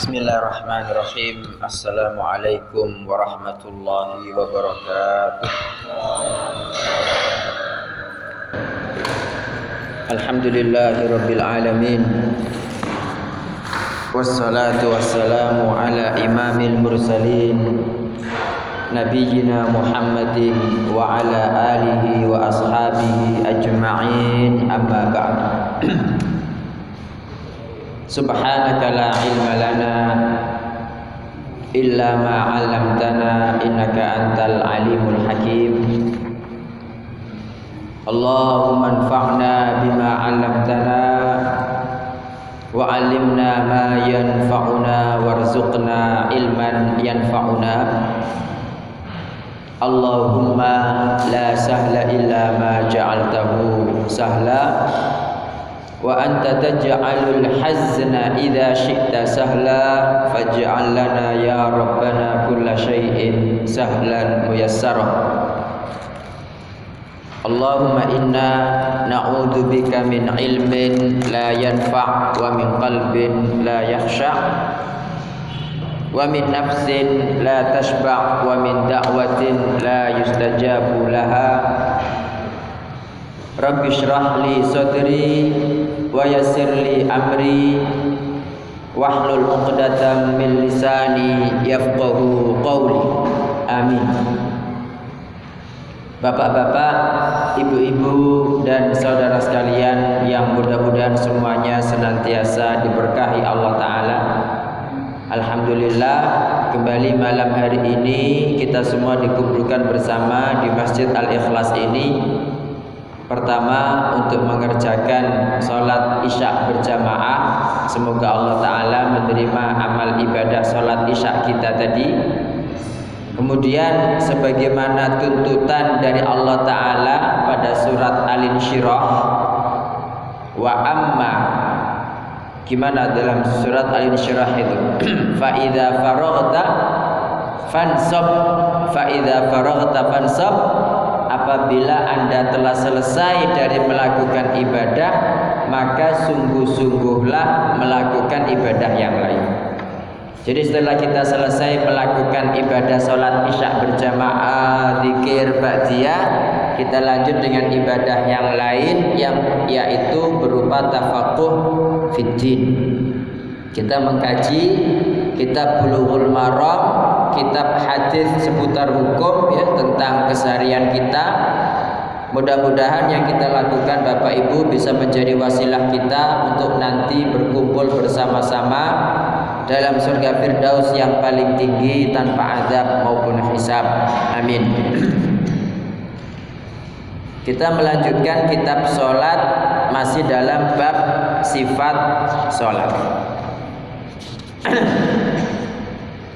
Bismillahirrahmanirrahim Assalamualaikum warahmatullahi wabarakatuh Alhamdulillahi rabbil alamin Wassalatu wassalamu ala imamil mursalin Nabiyyina Muhammadin wa ala alihi wa ashabihi ajma'in amma ba'd Subhanaka la ilma lana illa ma 'allamtana innaka antal alimul hakim. Allahumma anfa'na bima 'allamtana wa 'allimna ma yanfa'una warzuqna ilman yanfa'una. Allahumma la sahla illa ma ja'altahu sahla wa anta taj'alul hazna idza syi'ta sahla faj'al lana ya rabbana kulla syai'in sahlan muyassara. Allahumma inna na'udzubika min ilmin la yanfa' wa min qalbin la yakhsha' wa min nafsin la tashba' wa min da'watin la yustajabu laha. Rabbi shrah li sadri wa yassir li amri wahlul 'uqdatam min lisani yafqahu qawli. Amin. Bapak-bapak, ibu-ibu dan saudara sekalian yang mudah-mudahan semuanya senantiasa diberkahi Allah taala. Alhamdulillah kembali malam hari ini kita semua dikumpulkan bersama di Masjid Al-Ikhlas ini Pertama untuk mengerjakan sholat isya berjamaah Semoga Allah Ta'ala menerima amal ibadah sholat isya kita tadi. Kemudian sebagaimana tuntutan dari Allah Ta'ala pada surat Al-Insyirah Wa amma Gimana dalam surat Al-Insyirah itu? Fa'idha faraghta fansab Fa'idha faraghta fansab apabila Anda telah selesai dari melakukan ibadah maka sungguh-sungguhlah melakukan ibadah yang lain. Jadi setelah kita selesai melakukan ibadah sholat isya berjamaah, zikir, ba'diyah kita lanjut dengan ibadah yang lain yang yaitu berupa tafakuh fiddin kita mengkaji kitab Bulughul Maram, kitab hadis seputar hukum ya tentang keseharian kita. Mudah-mudahan yang kita lakukan Bapak Ibu bisa menjadi wasilah kita untuk nanti berkumpul bersama-sama dalam surga Firdaus yang paling tinggi tanpa azab maupun hisab. Amin. Kita melanjutkan kitab solat masih dalam bab sifat solat.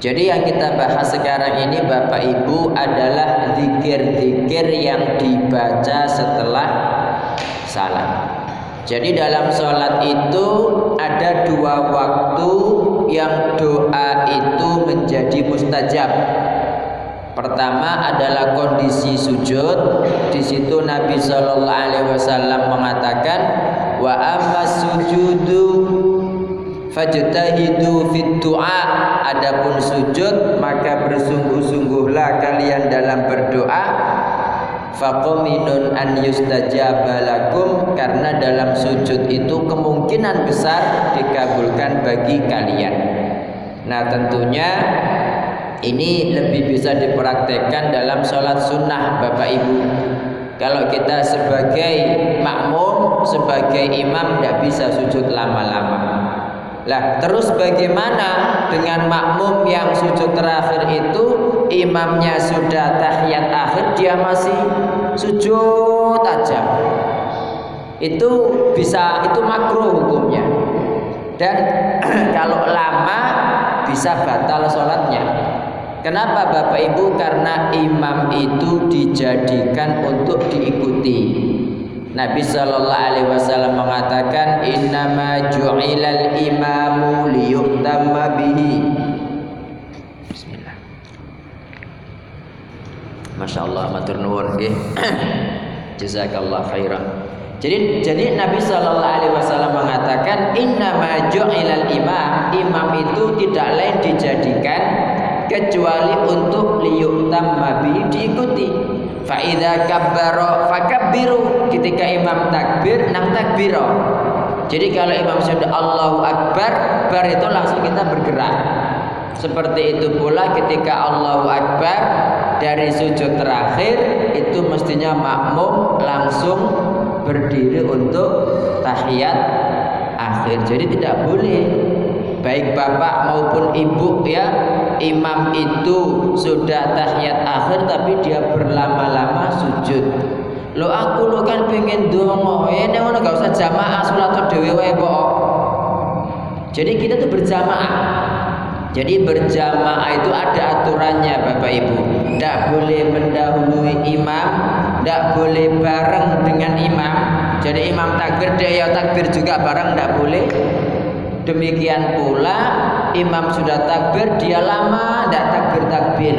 Jadi yang kita bahas sekarang ini Bapak Ibu adalah zikir-zikir yang dibaca setelah salat. Jadi dalam sholat itu ada dua waktu yang doa itu menjadi mustajab. Pertama adalah kondisi sujud. Di situ Nabi Shallallahu Alaihi Wasallam mengatakan, wa amma sujudu fajtahidu fit du'a. Adapun sujud maka bersungguh-sungguhlah kalian dalam berdoa. Faqaminun an yustajaba lakum karena dalam sujud itu kemungkinan besar dikabulkan bagi kalian. Nah tentunya ini lebih bisa dipraktekkan dalam sholat sunnah Bapak Ibu. Kalau kita sebagai makmum sebagai imam tidak bisa sujud lama-lama lah terus bagaimana dengan makmum yang sujud terakhir itu imamnya sudah tahiyat akhir dia masih sujud aja. Itu bisa itu makruh hukumnya. Dan kalau lama bisa batal sholatnya. Kenapa Bapak Ibu? Karena imam itu dijadikan untuk diikuti. Nabi Shallallahu Alaihi Wasallam mengatakan Innama ju'ilal imamu liyuktamma bihi. Bismillah. Masya Allah matur nuwun nggih. Jazakallah khairan. Jadi jadi Nabi Shallallahu Alaihi Wasallam mengatakan Inna ilal imam. Imam itu tidak lain dijadikan kecuali untuk liyuktam mabi diikuti. Faida kabbaro fakabbiru ketika imam takbir nang takbiro. Jadi kalau imam sudah Allahu Akbar, bar itu langsung kita bergerak. Seperti itu pula ketika Allahu Akbar dari sujud terakhir itu mestinya makmum langsung berdiri untuk tahiyat akhir. Jadi tidak boleh baik bapak maupun ibu ya imam itu sudah tahiyat akhir tapi dia berlama-lama sujud. Lo aku lo kan pengen dongo, ya ini ngono gak usah jamaah sholat dewe wae Jadi kita tuh berjamaah. Jadi berjamaah itu ada aturannya Bapak Ibu. Tidak boleh mendahului imam, tidak boleh bareng dengan imam. Jadi imam takbir dia ya takbir juga bareng tidak boleh. Demikian pula imam sudah takbir dia lama tidak takbir takbir.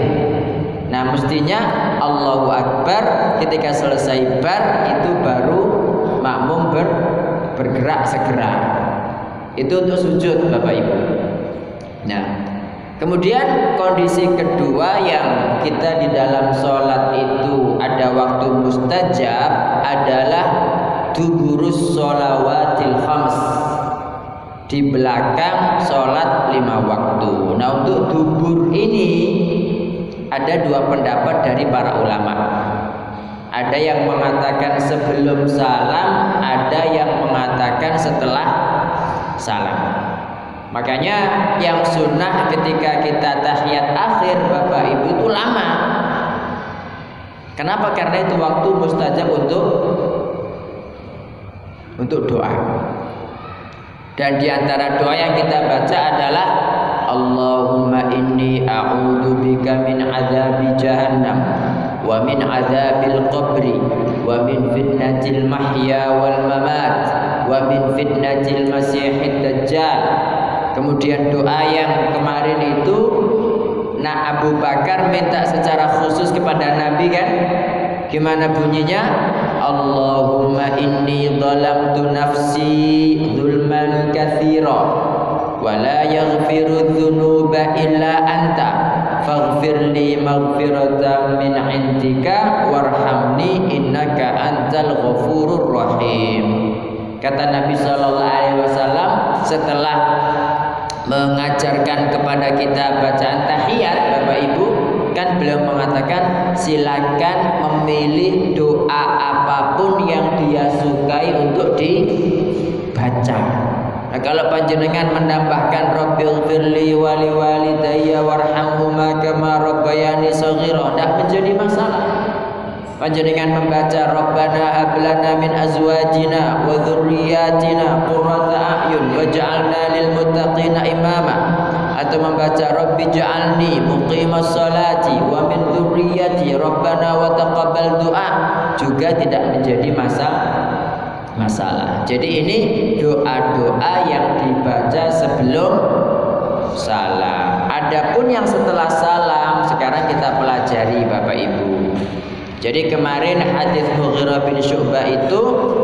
Nah mestinya Allahu Akbar ketika selesai bar itu baru makmum ber, bergerak segera. Itu untuk sujud Bapak Ibu. Nah, kemudian kondisi kedua yang kita di dalam sholat itu ada waktu mustajab adalah duburus sholawatil khams di belakang sholat lima waktu. Nah untuk dubur ini ada dua pendapat dari para ulama. Ada yang mengatakan sebelum salam, ada yang mengatakan setelah salam. Makanya yang sunnah ketika kita tahiyat akhir Bapak Ibu itu lama. Kenapa? Karena itu waktu mustajab untuk untuk doa. Dan di antara doa yang kita baca adalah Allahumma inni a'udzu bika min azabi jahannam wa min azabil qabri wa min fitnatil mahya wal mamat wa min fitnatil masiihid dajjal. Kemudian doa yang kemarin itu Nah Abu Bakar minta secara khusus kepada Nabi kan Gimana bunyinya? Allahumma inni zalamtu nafsi zulman kathira. Wa la yaghfiru dhunuba illa anta. Faghfir li maghfiratan min indika warhamni innaka antal ghafurur rahim. Kata Nabi sallallahu alaihi wasallam setelah mengajarkan kepada kita bacaan tahiyat Bapak Ibu kan beliau mengatakan silakan memilih doa apa pun yang dia sukai untuk dibaca. Nah, kalau panjenengan menambahkan Rabbil firli wali walidayya warhamhuma kama rabbayani shaghira tidak menjadi masalah. Panjenengan membaca Rabbana hablana min azwajina wa dzurriyyatina qurrata a'yun waj'alna lil muttaqina imama atau membaca Rabbi ja'alni muqimas salati wa min dzurriyyati Rabbana wa taqabbal du'a juga tidak menjadi masalah masalah. Jadi ini doa-doa yang dibaca sebelum salam. Adapun yang setelah salam sekarang kita pelajari Bapak Ibu. Jadi kemarin hadis Mughirah bin Syu'bah itu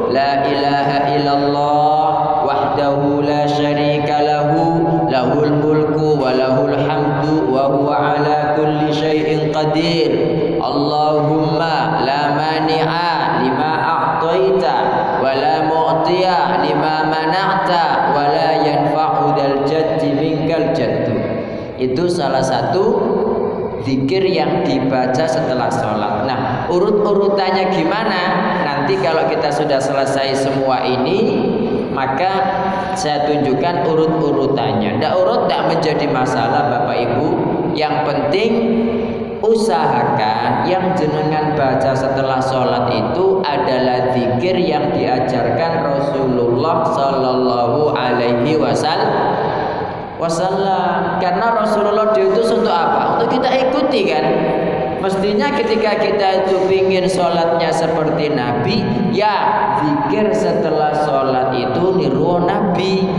la ilaha illallah wahdahu la syarika lahu lahul mulku wa lahul hamdu wa huwa ala kulli syai'in qadir Allahumma la mani'a lima a'taita wa la mu'tiya lima mana'ta wa la yanfa'u dal jaddi minkal jaddu itu salah satu zikir yang dibaca setelah sholat. Nah, urut-urutannya gimana? Nanti kalau kita sudah selesai semua ini, maka saya tunjukkan urut-urutannya. Tidak urut tidak menjadi masalah Bapak Ibu. Yang penting usahakan yang jenengan baca setelah sholat itu adalah zikir yang diajarkan Rasulullah Sallallahu Alaihi Wasallam. Karena Rasulullah itu untuk apa? Untuk kita ikuti kan. Mestinya ketika kita itu ingin sholatnya seperti Nabi, ya zikir setelah sholat itu niru Nabi.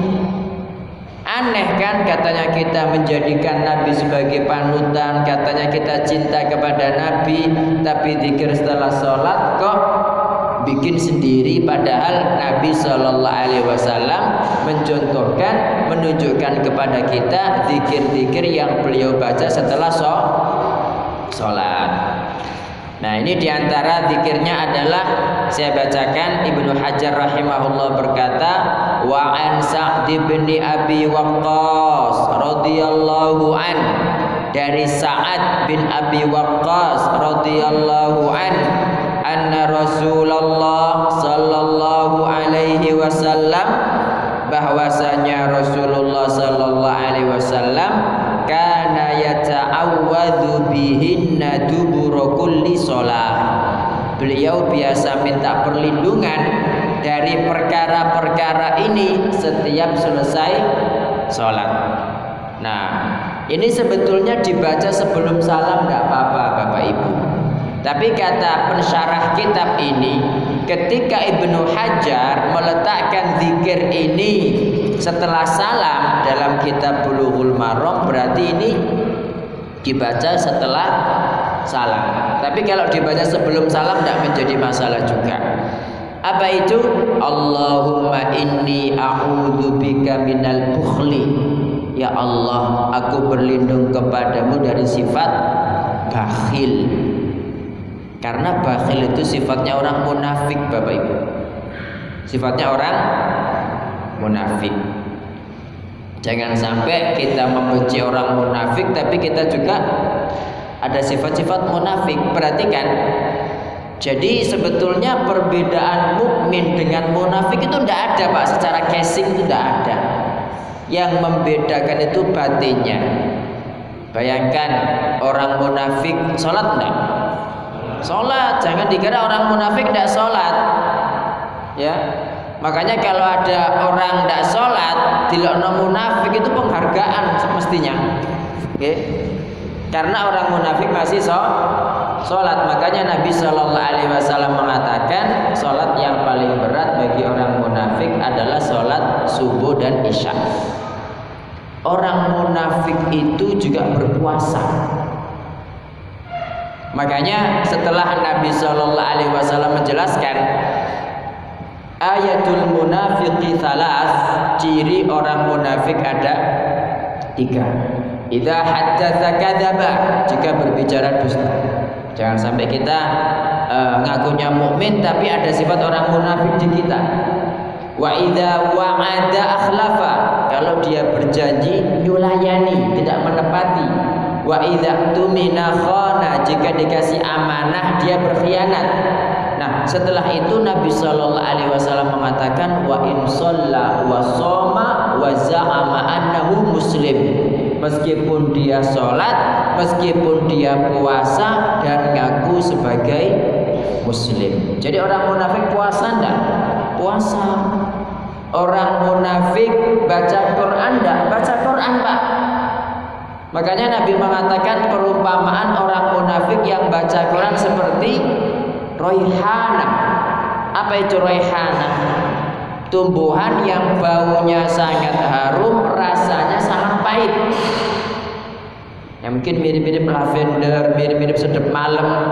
Aneh kan katanya kita menjadikan Nabi sebagai panutan, katanya kita cinta kepada Nabi, tapi zikir setelah sholat kok bikin sendiri padahal Nabi Shallallahu Alaihi Wasallam mencontohkan menunjukkan kepada kita zikir-zikir yang beliau baca setelah sholat. Nah ini di antara zikirnya adalah saya bacakan Ibnu Hajar rahimahullah berkata wa an Sa'd bin Abi Waqqas radhiyallahu an. Dari Sa'ad bin Abi Waqqas radhiyallahu an anna Rasulullah sallallahu alaihi wasallam bahwasanya Rasulullah sallallahu alaihi wasallam yata'awwadhu bihinna dubur kulli shalah beliau biasa minta perlindungan dari perkara-perkara ini setiap selesai sholat. Nah, ini sebetulnya dibaca sebelum salam nggak apa-apa, Bapak Ibu. Tapi kata pensyarah kitab ini, ketika Ibnu Hajar meletakkan zikir ini setelah salam dalam kitab Bulughul Maram, berarti ini dibaca setelah salam. Tapi kalau dibaca sebelum salam tidak menjadi masalah juga. Apa itu? Allahumma inni a'udzubika minal bukhli. Ya Allah, aku berlindung kepadamu dari sifat bakhil. Karena bakhil itu sifatnya orang munafik, Bapak Ibu. Sifatnya orang munafik. Jangan sampai kita membenci orang munafik tapi kita juga ada sifat-sifat munafik. Perhatikan. Jadi sebetulnya perbedaan mukmin dengan munafik itu tidak ada, Pak. Secara casing itu tidak ada. Yang membedakan itu batinnya. Bayangkan orang munafik sholat enggak? Sholat, jangan dikira orang munafik tidak sholat. Ya, makanya kalau ada orang tidak sholat, tidak munafik itu penghargaan semestinya. Oke, karena orang munafik masih sholat, makanya Nabi Shallallahu Alaihi Wasallam mengatakan sholat yang paling berat bagi orang munafik adalah sholat subuh dan isya. Orang munafik itu juga berpuasa. Makanya setelah Nabi Shallallahu Alaihi Wasallam menjelaskan ayatul munafiqi salas ciri orang munafik ada tiga. Idza haddatsa kadzaba jika berbicara dusta. Jangan sampai kita uh, ngakunya mukmin tapi ada sifat orang munafik di kita. Wa idza wa'ada akhlafa kalau dia berjanji nyulayani tidak menepati Wa idza tumina khana jika dikasih amanah dia berkhianat. Nah, setelah itu Nabi Shallallahu alaihi wasallam mengatakan wa in shalla wa shoma wa za'ama annahu muslim. Meskipun dia sholat, meskipun dia puasa dan ngaku sebagai muslim. Jadi orang munafik puasa enggak? Puasa. Orang munafik baca Quran enggak? Baca Quran, Pak. Makanya Nabi mengatakan perumpamaan orang munafik yang baca Quran seperti roihana. Apa itu roihana? Tumbuhan yang baunya sangat harum, rasanya sangat pahit. Yang mungkin mirip-mirip lavender, mirip-mirip sedep malam.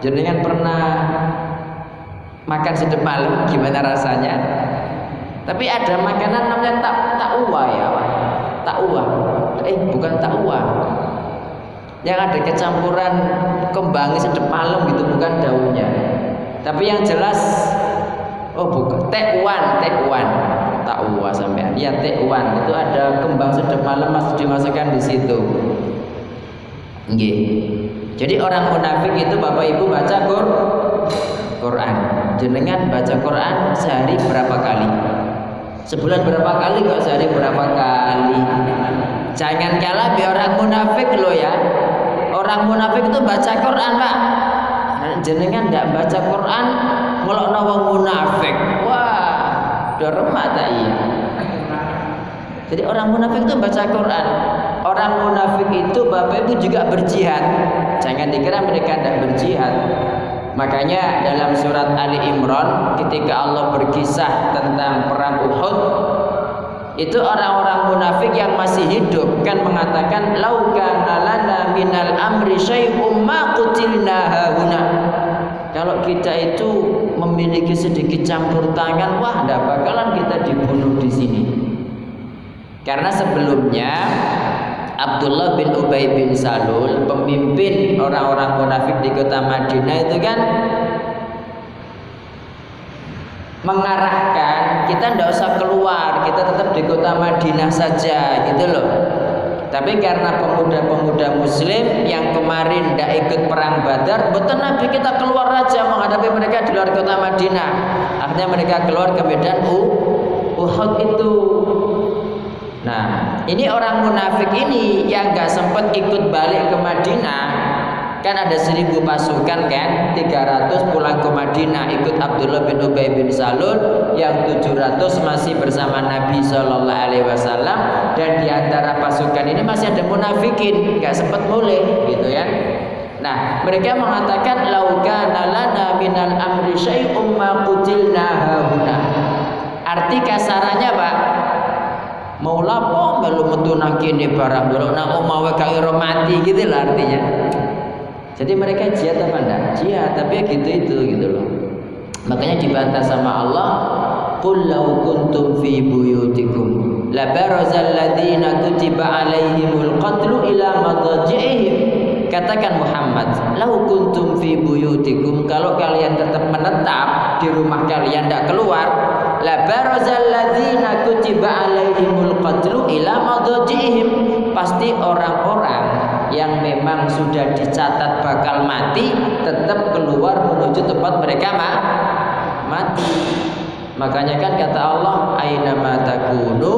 Jenengan pernah makan sedep malam gimana rasanya? Tapi ada makanan namanya tak takwa ya. Takwa eh bukan takwa yang ada kecampuran kembangnya sedep malam gitu bukan daunnya tapi yang jelas oh bukan tekwan tekwan takwa sampai ya tekwan itu ada kembang sedep malam masih dimasukkan di situ Nggih. Jadi orang munafik itu Bapak Ibu baca Quran. Jenengan baca Quran sehari berapa kali? Sebulan berapa kali kok sehari berapa kali? Jangan kalah biar orang munafik loh ya. Orang munafik itu baca Quran, Pak. Jenengan tidak baca Quran, ngelok nawang munafik. Wah, dormat tak iya. Jadi orang munafik itu baca Quran. Orang munafik itu Bapak Ibu juga berjihad. Jangan dikira mereka tidak berjihad. Makanya dalam surat Ali Imran ketika Allah berkisah tentang perang Uhud itu orang-orang munafik yang masih hidup kan mengatakan laukana lana minal amri syai'um ma qutilna hauna kalau kita itu memiliki sedikit campur tangan, wah tidak bakalan kita dibunuh di sini. Karena sebelumnya Abdullah bin Ubay bin Salul, pemimpin orang-orang munafik di kota Madinah itu kan mengarahkan kita tidak usah keluar, kita tetap di kota Madinah saja, gitu loh. Tapi karena pemuda-pemuda muslim yang kemarin tidak ikut perang badar Betul Nabi kita keluar aja menghadapi mereka di luar kota Madinah Akhirnya mereka keluar ke medan Uhud itu Nah ini orang munafik ini yang gak sempat ikut balik ke Madinah kan ada seribu pasukan kan 300 pulang ke Madinah ikut Abdullah bin Ubay bin Salul yang 700 masih bersama Nabi Shallallahu Alaihi Wasallam dan di antara pasukan ini masih ada munafikin nggak sempat boleh gitu ya Nah, mereka mengatakan lauka nalana minal amri syai'um ma qutilna hauna. Arti kasarannya, Pak, mau lapo melu metu nang kene barang dulu nang omawe kaya mati gitu lah artinya. Jadi mereka jihad apa enggak? Jihad, tapi ya gitu itu gitu loh. Makanya dibantah sama Allah, "Qul law kuntum fi buyutikum la barazal ladzina kutiba alaihimul qatlu ila madaji'ihim." Katakan Muhammad, "Lau kuntum fi buyutikum," kalau kalian tetap menetap di rumah kalian tidak keluar, la barazal ladzina kutiba alaihimul qatlu ila madaji'ihim. Pasti orang-orang yang memang sudah dicatat bakal mati tetap keluar menuju tempat mereka ma mati. Makanya kan kata Allah, aina matakunu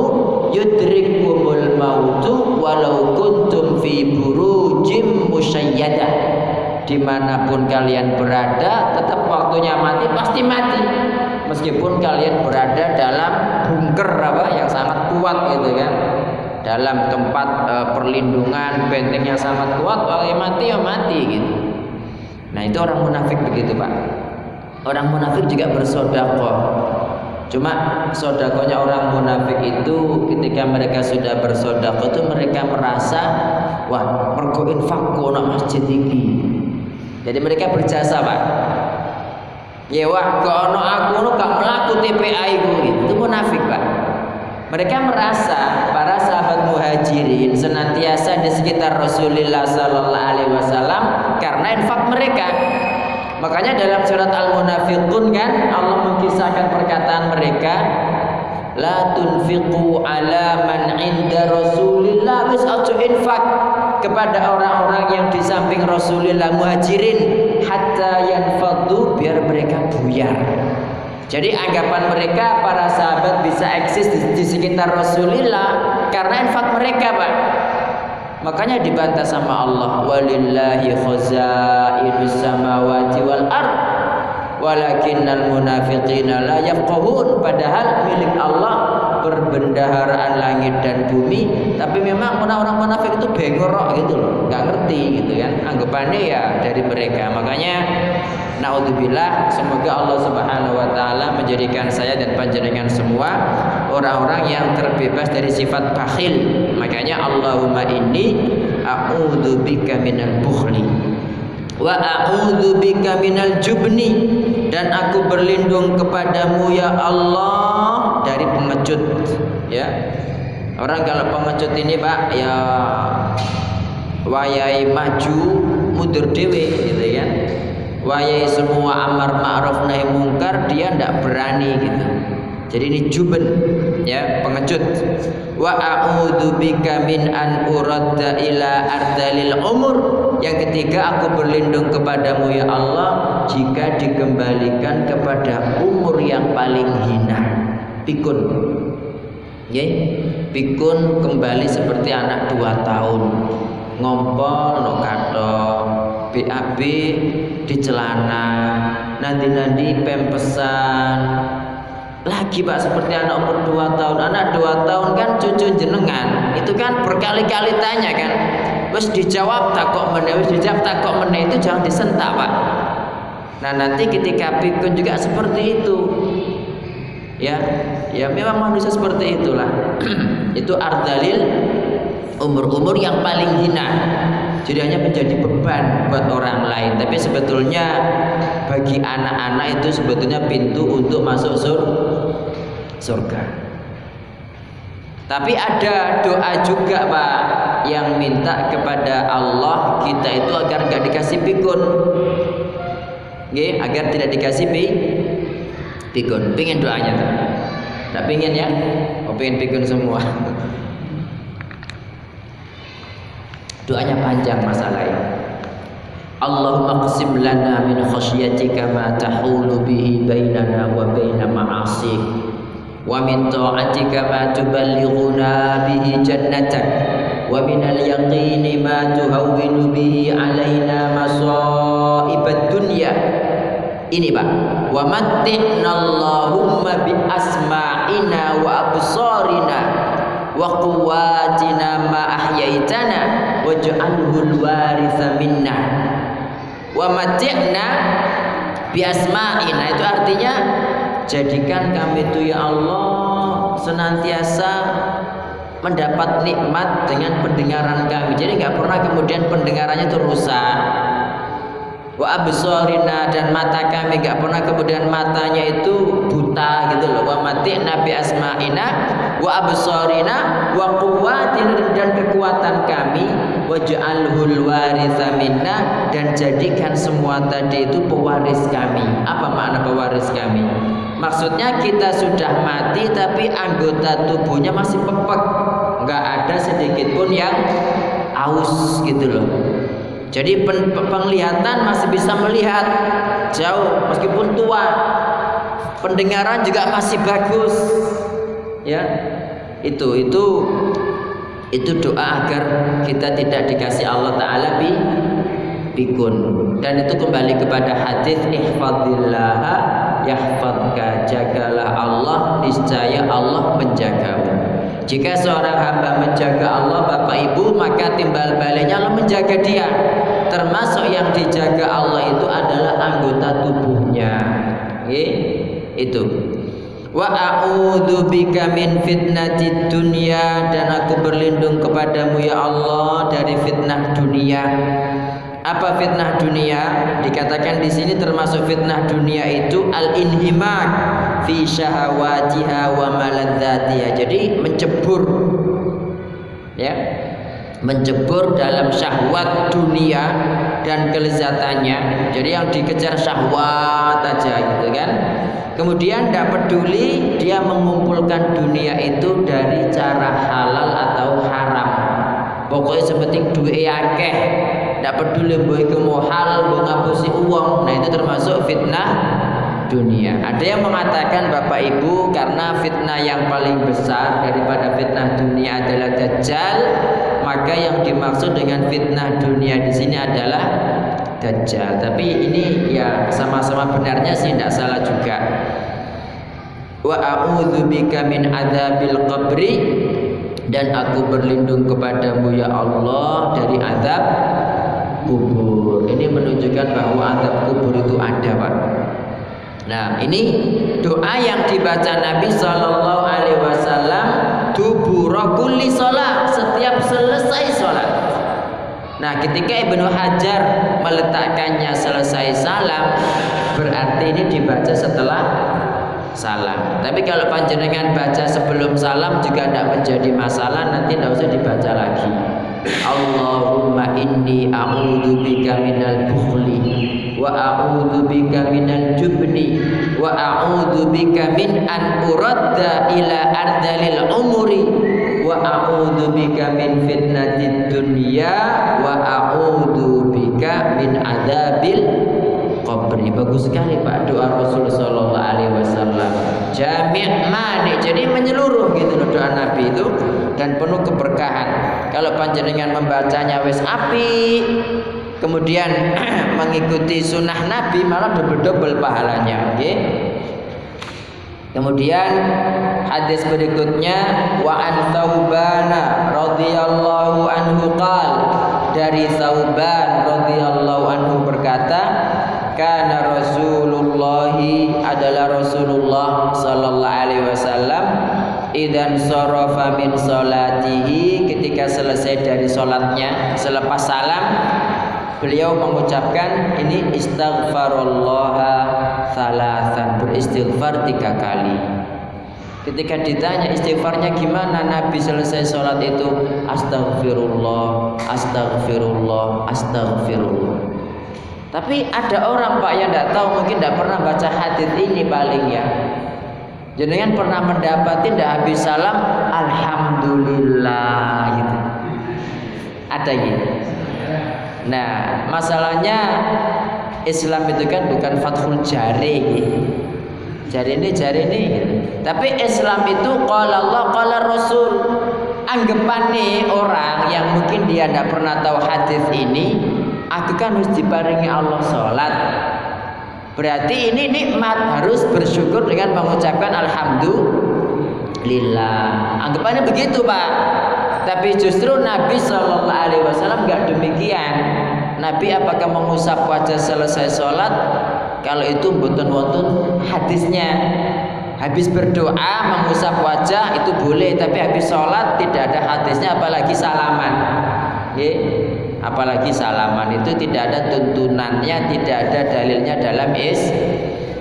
yudrikumul mautu walau kuntum fi burujim musyayyadah. Di mana pun kalian berada, tetap waktunya mati pasti mati. Meskipun kalian berada dalam bunker apa yang sangat kuat gitu kan dalam tempat e, perlindungan benteng yang sangat kuat kalau mati ya mati gitu. Nah itu orang munafik begitu pak. Orang munafik juga bersodakoh cuma sodakohnya orang munafik itu ketika mereka sudah bersodakoh itu mereka merasa wah mergo infakku nak masjid ini jadi mereka berjasa pak. Ya wah kalau aku nu gak melaku TPA itu itu munafik pak. Mereka merasa muhajirin senantiasa di sekitar Rasulullah Sallallahu Alaihi Wasallam karena infak mereka. Makanya dalam surat Al-Munafiqun kan Allah mengkisahkan perkataan mereka La tunfiqu ala man inda Rasulillah Wis aja infak kepada orang-orang yang di samping Rasulullah muhajirin hatta yanfadu biar mereka buyar. Jadi anggapan mereka para sahabat bisa eksis di, di sekitar Rasulullah karena infak mereka, Pak. Makanya dibantah sama Allah, walillahi khazainus samawati wal ard walakinnal munafiqina la yafqahun. Padahal milik Allah berbendaharaan langit dan bumi tapi memang orang-orang munafik itu bengorok gitu loh. Nggak ngerti gitu kan anggapannya ya dari mereka. Makanya Naudzubillah, semoga Allah Subhanahu wa taala menjadikan saya dan panjenengan semua orang-orang yang terbebas dari sifat bakhil. Makanya Allahumma inni a'udzubika minal bukhli wa a'udzubika minal jubni dan aku berlindung kepadamu ya Allah dari pengecut ya. Orang kalau pengecut ini Pak ya wayai maju mundur dewe gitu ya wayai semua amar ma'ruf nahi mungkar dia tidak berani gitu jadi ini juben ya pengecut. Wa a'udzu bika min an uradda ila ardalil umur. Yang ketiga aku berlindung kepadamu ya Allah jika dikembalikan kepada umur yang paling hina. Pikun. Ya pikun kembali seperti anak dua tahun. Ngompol no kato BAB di celana nanti-nanti pempesan lagi pak seperti anak umur 2 tahun. Anak 2 tahun kan cucu jenengan. Itu kan berkali-kali tanya kan? Terus dijawab takut meneh. Wis dijawab takut meneh. Itu jangan disentak pak. Nah nanti ketika pikun juga seperti itu. Ya ya memang manusia seperti itulah. Itu ardalil umur-umur yang paling hina. Jadi hanya menjadi beban buat orang lain. Tapi sebetulnya bagi anak-anak itu sebetulnya pintu untuk masuk sur surga tapi ada doa juga Pak yang minta kepada Allah kita itu agar nggak dikasih pikun Oke, agar tidak dikasih pi pikun. Pingin doanya tuh. Tak pingin ya? Oh, pingin pikun semua. Doanya panjang masalahnya. Allahumma qsim lana min khasyatika ma tahulu bihi bainana wa baina ma'asik wa min ta'atika ma tuballighuna bihi jannatak. Wa min al-yaqini ma tuhawwinu bihi alaina masaibad dunya. Ini Pak. Wa matti'na Allahumma bi asma'ina wa absarina wa quwwatina ma ahyaitana waj'alhu al-waritha minna. Wa mati'na biasma'ina itu artinya jadikan kami itu ya Allah senantiasa mendapat nikmat dengan pendengaran kami. Jadi nggak pernah kemudian pendengarannya itu rusak. Wa absorina dan mata kami nggak pernah kemudian matanya itu buta gitu loh. Wa mati nabi asma'ina wa absorina wa quwwatina dan kekuatan kami. Waj'alhul waritha minna dan jadikan semua tadi itu pewaris kami. Apa makna pewaris kami maksudnya kita sudah mati tapi anggota tubuhnya masih pepek nggak ada sedikit pun yang aus gitu loh jadi pen penglihatan masih bisa melihat jauh meskipun tua. Pendengaran juga masih bagus. Ya. Itu itu itu doa agar kita tidak dikasih Allah taala bi bikun. Dan itu kembali kepada hadis ihfadillah yahfadka jagalah Allah niscaya Allah menjagamu. Jika seorang hamba menjaga Allah Bapak Ibu maka timbal baliknya Allah menjaga dia termasuk yang dijaga Allah itu adalah anggota tubuhnya Oke? itu wa a'udzu bika min fitnatid dunya dan aku berlindung kepadamu ya Allah dari fitnah dunia apa fitnah dunia dikatakan di sini termasuk fitnah dunia itu al inhimak fi syahawatiha wa maladzatiha. Jadi mencebur ya. Mencebur dalam syahwat dunia dan kelezatannya. Jadi yang dikejar syahwat aja gitu kan. Kemudian tidak peduli dia mengumpulkan dunia itu dari cara halal atau haram. Pokoknya seperti duit akeh, tidak peduli boy mau halal, ngapusi uang. Nah itu termasuk fitnah dunia. Ada yang mengatakan Bapak Ibu karena fitnah yang paling besar daripada fitnah dunia adalah dajjal, maka yang dimaksud dengan fitnah dunia di sini adalah dajjal. Tapi ini ya sama-sama benarnya sih tidak salah juga. Wa a'udzubika min adzabil qabri dan aku berlindung kepadamu ya Allah dari azab kubur. Ini menunjukkan bahwa azab kubur itu ada, Pak. Nah, ini doa yang dibaca Nabi Shallallahu Alaihi Wasallam dubura sholat setiap selesai sholat. Nah, ketika Ibnu Hajar meletakkannya selesai salam, berarti ini dibaca setelah salam. Tapi kalau panjenengan baca sebelum salam juga tidak menjadi masalah, nanti tidak usah dibaca lagi. Allahumma inni a'udzubika minal bukhli wa a'udzu bika minal jubni wa a'udzu bika min an uradda ila ardalil umuri wa a'udzu bika min fitnatid dunya wa a'udzu bika min adabil qabri bagus sekali Pak. Doa Rasul sallallahu alaihi wasallam. Jami' mani jadi menyeluruh gitu loh doa Nabi itu dan penuh keberkahan. Kalau panjenengan membacanya wis api kemudian mengikuti sunnah Nabi malah double-double pahalanya okay? kemudian hadis berikutnya wa an Thawbana radhiyallahu anhu qal. Dari Thauban radhiyallahu anhu berkata kana Rasulullah adalah Rasulullah sallallahu alaihi wasallam. Idan sorofa min solatihi ketika selesai dari solatnya selepas salam beliau mengucapkan ini istighfarullah salasan beristighfar tiga kali. Ketika ditanya istighfarnya gimana Nabi selesai sholat itu Astaghfirullah Astaghfirullah Astaghfirullah Tapi ada orang pak yang tidak tahu Mungkin tidak pernah baca hadis ini paling ya kan pernah mendapati tidak habis salam Alhamdulillah gitu. Ada gitu Nah masalahnya Islam itu kan bukan fathul jari. Gitu jari ini jari ini gitu. tapi Islam itu kalau Allah kalau Rasul. Anggapan nih orang yang mungkin dia tidak pernah tahu hadis ini aku kan harus diparingi Allah sholat. Berarti ini nikmat harus bersyukur dengan mengucapkan alhamdulillah. Anggapannya begitu pak. Tapi justru Nabi Shallallahu Alaihi Wasallam nggak demikian. Nabi apakah mengusap wajah selesai sholat? Kalau itu bukan wonten hadisnya. Habis berdoa mengusap wajah itu boleh. Tapi habis sholat tidak ada hadisnya apalagi salaman? Apalagi salaman itu tidak ada tuntunannya tidak ada dalilnya dalam is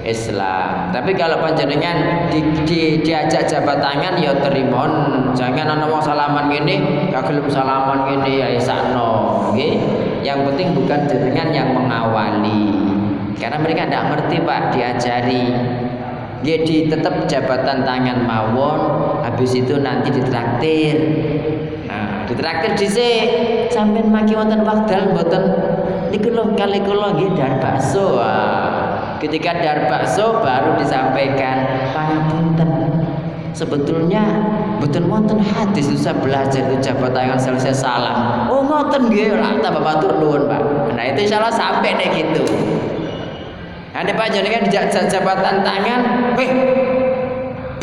Islam. Tapi kalau panjenengan di, di, diajak jabat tangan ya terima. Jangan ana wong salaman gini, gak gelem salaman gini ya sakno, nggih. Yang penting bukan jenengan yang mengawali. Karena mereka tidak ngerti Pak, diajari. Jadi tetap jabatan tangan mawon, habis itu nanti ditraktir. Nah, ditraktir dhisik sampai maki wonten wekdal mboten niku kali kula nggih dar bakso. Ketika dar bakso baru disampaikan pangapunten. Sebetulnya betul wonten hadis susah belajar jabat tangan selesai salam. Oh ngoten nggih, tambah matur nuwun, Pak. Nah, itu insyaallah sampai deh gitu. Ada Pak jenengan jabatan tangan, weh,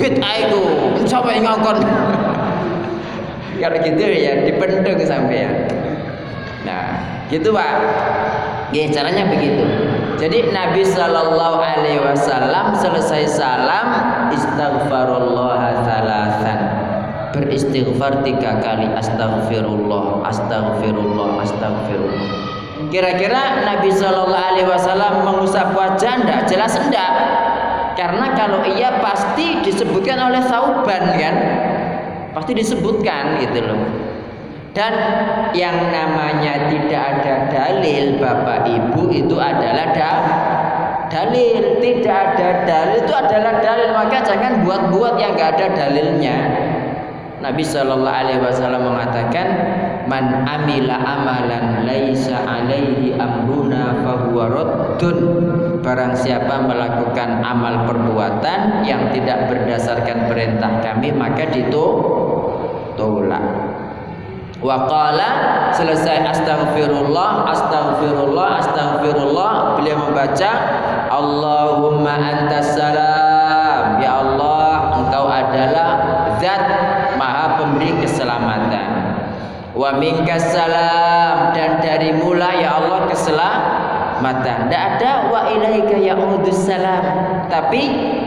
bit itu, siapa yang ngakon? Kalau gitu ya dipendung sampai Nah, gitu Pak. Ya caranya begitu. Jadi Nabi Shallallahu Alaihi Wasallam selesai salam istighfarullah salasan beristighfar tiga kali astagfirullah astagfirullah astagfirullah Kira-kira Nabi Shallallahu Alaihi Wasallam mengusap wajah ndak? Jelas enggak. Karena kalau iya pasti disebutkan oleh Sauban kan, pasti disebutkan gitu loh. Dan yang namanya tidak ada dalil Bapak Ibu itu adalah da dalil. Tidak ada dalil itu adalah dalil. Maka jangan buat-buat yang gak ada dalilnya. Nabi Shallallahu Alaihi Wasallam mengatakan man amila amalan laisa alaihi amruna fahuwa raddun barang siapa melakukan amal perbuatan yang tidak berdasarkan perintah kami maka ditolak Waqala selesai astaghfirullah astaghfirullah astaghfirullah. Beliau membaca Allahumma antas salam. Ya Allah engkau adalah zat maha pemberi keselamatan. Wa minkas salam. Dan dari mula ya Allah keselamatan tidak ada wa ilaika ya'udus salam. Tapi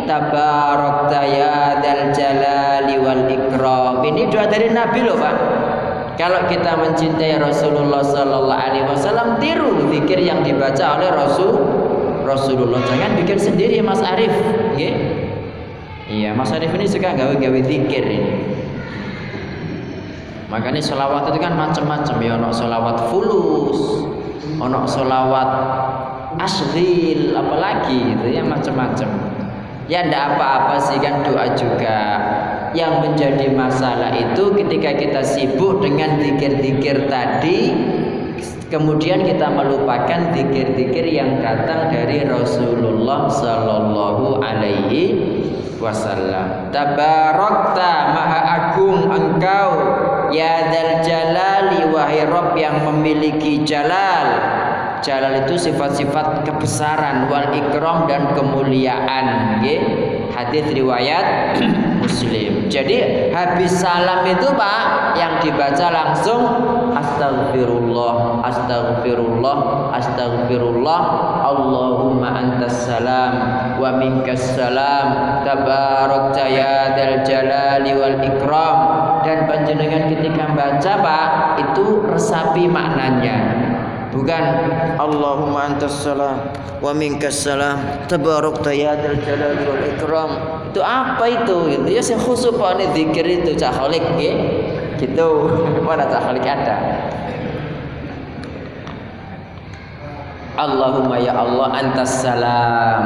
tabarakta ya dal jalali wal ikram. Ini doa dari Nabi loh Pak. Kalau kita mencintai Rasulullah sallallahu alaihi wasallam tiru zikir yang dibaca oleh Rasul Rasulullah. Jangan bikin sendiri Mas Arif. Nggih? Iya, Mas Arif ini suka gawe-gawe zikir ini. Makanya sholawat itu kan macam-macam ya, ono sholawat fulus, ono sholawat asril, apalagi gitu ya macam-macam. Ya ndak apa-apa sih kan doa juga. Yang menjadi masalah itu ketika kita sibuk dengan zikir-zikir tadi, kemudian kita melupakan zikir-zikir yang datang dari Rasulullah Sallallahu Alaihi Wasallam. Tabarakta maha agung engkau Ya dal jalali wahai Rob yang memiliki jalal Jalal itu sifat-sifat kebesaran wal ikram dan kemuliaan nggih. Hadis riwayat Muslim. Jadi habis salam itu Pak yang dibaca langsung astagfirullah astaghfirullah astaghfirullah Allahumma antas salam wa minkas salam tabarakta ya dal jalali wal ikram dan panjenengan ketika baca Pak itu resapi maknanya. Bukan Allahumma antas salam wa minkas salam tabarakta ya dzal wal ikram. Itu apa itu? Itu ya sing khusus Pak ini zikir itu cak khalik nggih. Gitu. Mana cak khalik ada? Allahumma ya Allah antas salam.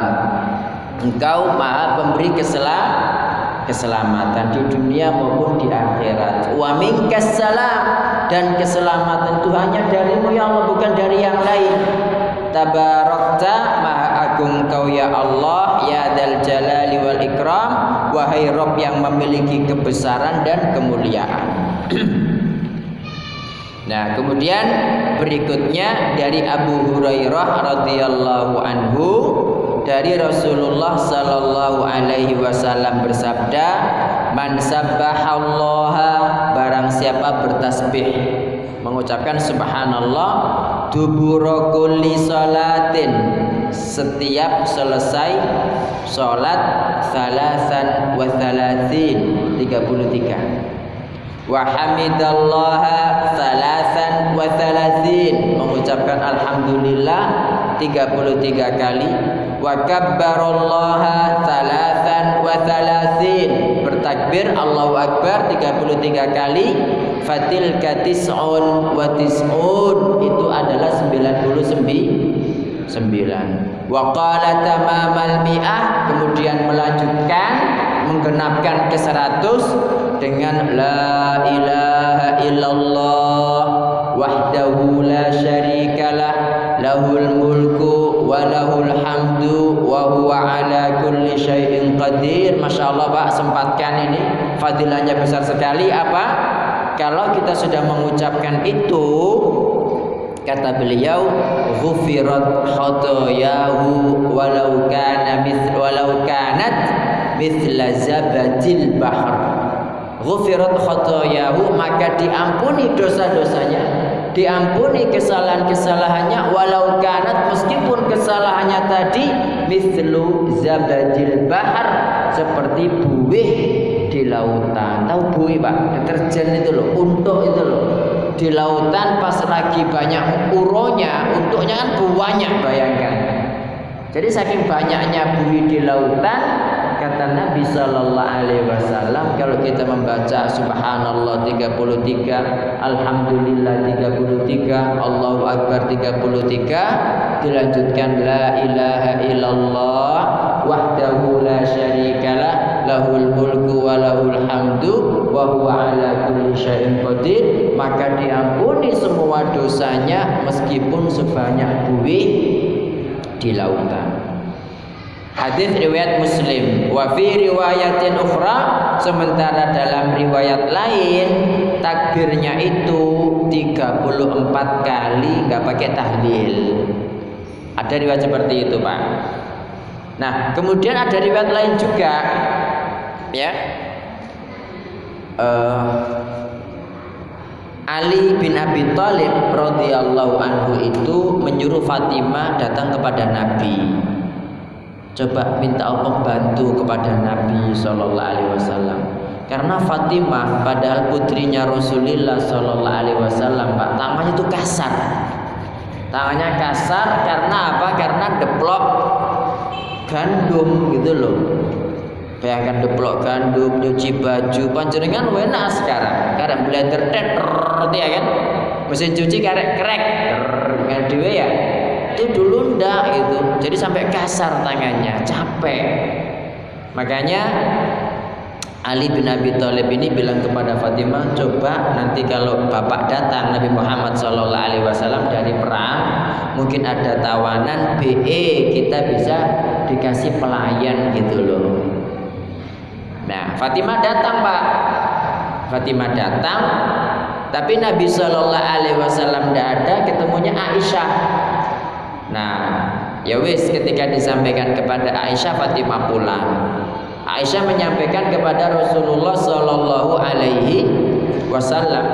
Engkau maha pemberi keselamatan keselamatan di dunia maupun di akhirat. Wa minkas salam dan keselamatan itu hanya darimu ya Allah bukan dari yang lain. Tabarakta maha agung kau ya Allah ya dal jalali wal ikram wahai Rob yang memiliki kebesaran dan kemuliaan. Nah, kemudian berikutnya dari Abu Hurairah radhiyallahu anhu dari Rasulullah sallallahu alaihi wasallam bersabda, "Man sabbahallaha barang siapa bertasbih mengucapkan subhanallah dubura kulli salatin setiap selesai salat salasan wa salasin 33 wa hamidallaha salasan wa salasin. Mengucapkan alhamdulillah 33 kali. Wa kabbarallaha salasan wa salasin. Bertakbir Allahu Akbar 33 kali. Fatil katis'un wa tis'un. Itu adalah 99 wa qala tamamal mi'ah. Kemudian melanjutkan menggenapkan ke 100 dengan la ilaha illallah wahdahu la syarikalah lahul mulku wa lahul hamdu wa huwa ala kulli syai'in qadir. Masya Allah Pak sempatkan ini. Fadilahnya besar sekali. Apa? Kalau kita sudah mengucapkan itu kata beliau ghufirat khotoyahu walau kana mith, walau kanat mithla zabadil bahr ghufirat khotoyahu maka diampuni dosa-dosanya. Diampuni kesalahan-kesalahannya walau kanat meskipun kesalahannya tadi mislu zabadil bahar seperti buih di lautan. Tahu buih pak? Deterjen itu loh untuk itu loh. Di lautan pas lagi banyak uronya untuknya kan banyak bayangkan. Jadi saking banyaknya buih di lautan kata Nabi Sallallahu Alaihi Wasallam kalau kita membaca Subhanallah 33 Alhamdulillah 33 Allahu Akbar 33 dilanjutkan La ilaha illallah wahdahu la syarikalah lahul mulku wa lahul hamdu wa huwa ala kulli syai'in qadir. Maka diampuni semua dosanya meskipun sebanyak buih di lautan Hadis riwayat Muslim. Wa fi riwayatin ukhra sementara dalam riwayat lain takbirnya itu 34 kali nggak pakai tahlil. Ada riwayat seperti itu, Pak. Nah, kemudian ada riwayat lain juga ya. Uh, Ali bin Abi Thalib radhiyallahu anhu itu menyuruh Fatimah datang kepada Nabi Coba minta Allah bantu kepada Nabi Shallallahu Alaihi Wasallam. Karena Fatimah padahal putrinya Rasulullah Shallallahu Alaihi Wasallam, pak tangannya itu kasar. Tangannya kasar karena apa? Karena deplok gandum gitu loh. Bayangkan deplok gandum, nyuci baju, panjenengan wena sekarang. Karena blender tet, ya kan? Mesin cuci karek krek, dua ya itu dulu ndak itu jadi sampai kasar tangannya capek makanya Ali bin Abi Thalib ini bilang kepada Fatimah, coba nanti kalau bapak datang Nabi Muhammad Shallallahu Alaihi Wasallam dari perang, mungkin ada tawanan BE kita bisa dikasih pelayan gitu loh. Nah, Fatimah datang pak, Fatimah datang, tapi Nabi Shallallahu Alaihi Wasallam tidak ada, ketemunya Aisyah. Nah, ya wis ketika disampaikan kepada Aisyah Fatimah pulang. Aisyah menyampaikan kepada Rasulullah Shallallahu Alaihi Wasallam.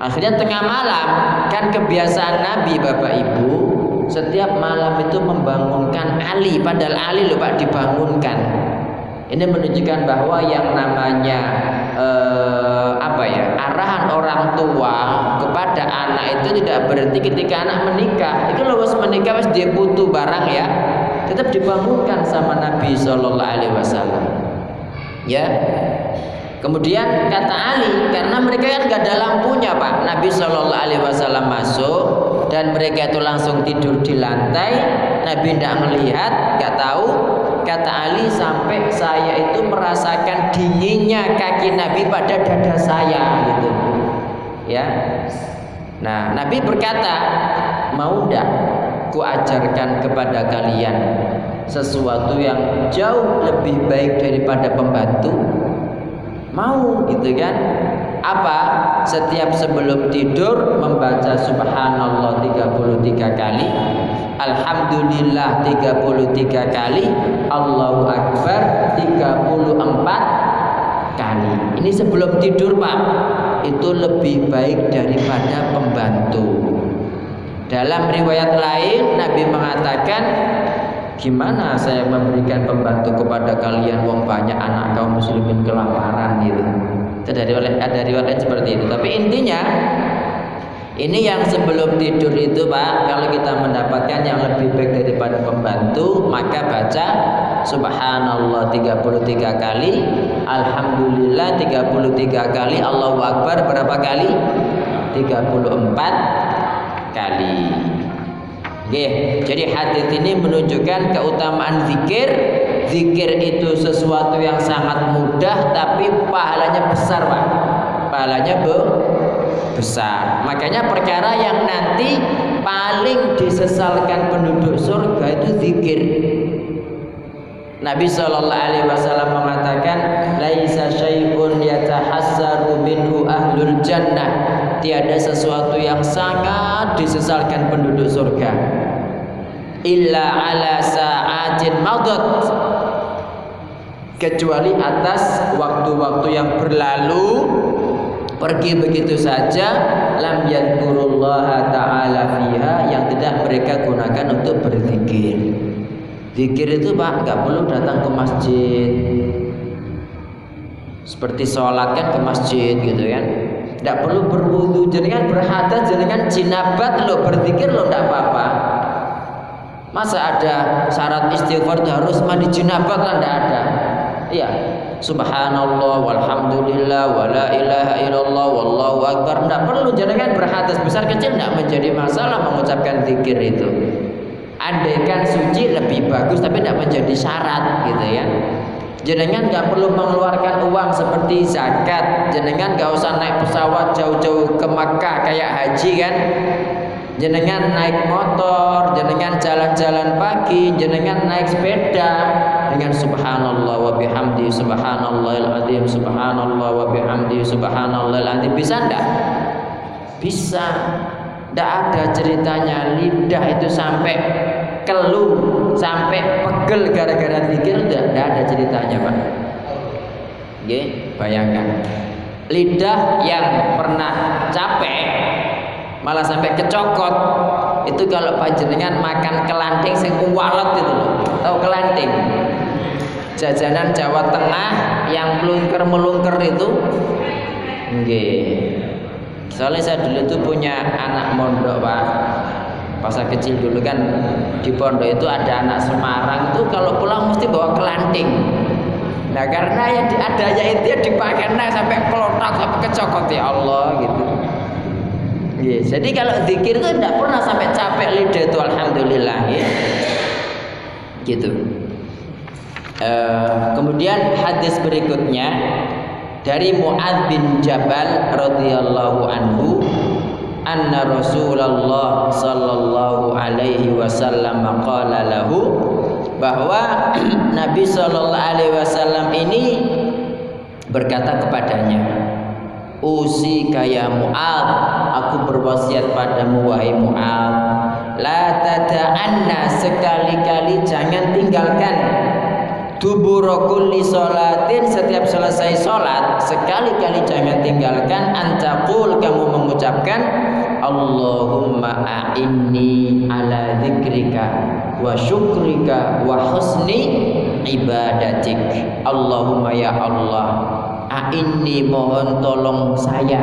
Akhirnya tengah malam kan kebiasaan Nabi Bapak Ibu setiap malam itu membangunkan Ali padahal Ali loh Pak dibangunkan. Ini menunjukkan bahwa yang namanya eh, apa ya arahan orang tua kepada anak itu tidak berhenti ketika anak menikah. Itu loh menikah pas dia butuh barang ya tetap dibangunkan sama Nabi Shallallahu Alaihi Wasallam. Ya, Kemudian kata Ali, karena mereka kan gak ada lampunya pak, Nabi Shallallahu Alaihi Wasallam masuk dan mereka itu langsung tidur di lantai. Nabi tidak melihat, gak tahu. Kata Ali sampai saya itu merasakan dinginnya kaki Nabi pada dada saya, gitu. Ya. Nah, Nabi berkata, mau ndak ku ajarkan kepada kalian sesuatu yang jauh lebih baik daripada pembantu Mau gitu kan? Apa? Setiap sebelum tidur membaca subhanallah 33 kali, alhamdulillah 33 kali, Allahu akbar 34 kali. Ini sebelum tidur, Pak. Itu lebih baik daripada pembantu. Dalam riwayat lain Nabi mengatakan gimana saya memberikan pembantu kepada kalian wong banyak anak kaum muslimin kelaparan gitu itu dari ada riwayat seperti itu tapi intinya ini yang sebelum tidur itu Pak kalau kita mendapatkan yang lebih baik daripada pembantu maka baca subhanallah 33 kali alhamdulillah 33 kali Allahu akbar berapa kali 34 kali Okay. Jadi hadis ini menunjukkan keutamaan zikir. Zikir itu sesuatu yang sangat mudah tapi pahalanya besar, Pak. Pahalanya be besar. Makanya perkara yang nanti paling disesalkan penduduk surga itu zikir. Nabi Shallallahu Alaihi Wasallam mengatakan, "Laisa syai'un yatahassaru minhu ahlul jannah." Tiada sesuatu yang sangat disesalkan penduduk surga illa ala sa'atin madat kecuali atas waktu-waktu yang berlalu pergi begitu saja lam yadkurullah ta'ala fiha yang tidak mereka gunakan untuk berzikir zikir itu pak nggak perlu datang ke masjid seperti sholat kan ke masjid gitu kan tidak perlu berwudu kan berhadas kan jinabat lo berzikir lo tidak apa-apa Masa ada syarat istighfar harus mandi jenabah kan tidak ada. Iya. Subhanallah walhamdulillah wala ilaha illallah wallahu akbar. Tidak perlu jangan berhadas besar kecil tidak menjadi masalah mengucapkan zikir itu. Andaikan suci lebih bagus tapi tidak menjadi syarat gitu ya. Jenengan nggak perlu mengeluarkan uang seperti zakat. Jenengan nggak usah naik pesawat jauh-jauh ke Makkah kayak haji kan jenengan naik motor, jenengan jalan-jalan pagi, jenengan naik sepeda dengan subhanallah wa bihamdi subhanallahil azim subhanallah wa bihamdi subhanallahil azim bisa enggak? Bisa. Enggak ada ceritanya lidah itu sampai keluh, sampai pegel gara-gara zikir enggak, enggak ada ceritanya, Pak. Oke, bayangkan. Lidah yang pernah capek malah sampai kecokot itu kalau panjenengan makan kelanting sing kuwalet itu loh tahu kelanting jajanan Jawa Tengah yang melungker melungker itu nggih soalnya saya dulu itu punya anak mondok pak pas saya kecil dulu kan di pondok itu ada anak Semarang itu kalau pulang mesti bawa kelanting nah karena ya adanya itu ya dipakai nah sampai kelotak sampai kecokot ya Allah gitu. Jadi kalau zikir itu tidak pernah sampai capek lidah itu alhamdulillah ya. Gitu. Uh, kemudian hadis berikutnya dari Muad bin Jabal radhiyallahu anhu anna Rasulullah sallallahu alaihi wasallam qala lahu bahwa Nabi sallallahu alaihi wasallam ini berkata kepadanya Usi kaya Mu'ad Aku berwasiat padamu wahai Mu'ad La tada'anna sekali-kali jangan tinggalkan Duburokuli sholatin setiap selesai sholat sekali-kali jangan tinggalkan antakul kamu mengucapkan Allahumma a'inni ala dzikrika wa syukrika wa husni ibadatik. Allahumma ya Allah a'inni mohon tolong saya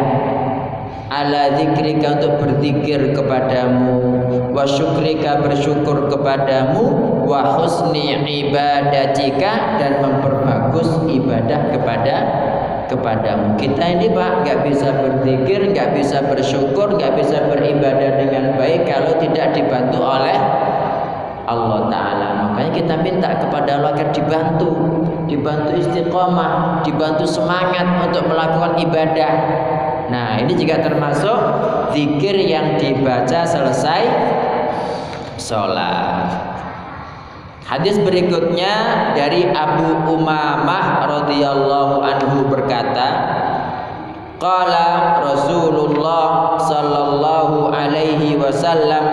ala zikrika untuk berzikir kepadamu wa syukrika bersyukur kepadamu wa husni ibadatika dan memperbagus ibadah kepada kepadamu. Kita ini pak nggak bisa berzikir nggak bisa bersyukur nggak bisa beribadah dengan baik kalau tidak dibantu oleh Allah Ta'ala. Makanya kita minta kepada Allah agar dibantu dibantu istiqomah dibantu semangat untuk melakukan ibadah. Nah, ini juga termasuk zikir yang dibaca selesai sholat. Hadis berikutnya dari Abu Umamah radhiyallahu anhu berkata, Qala Rasulullah sallallahu alaihi wasallam.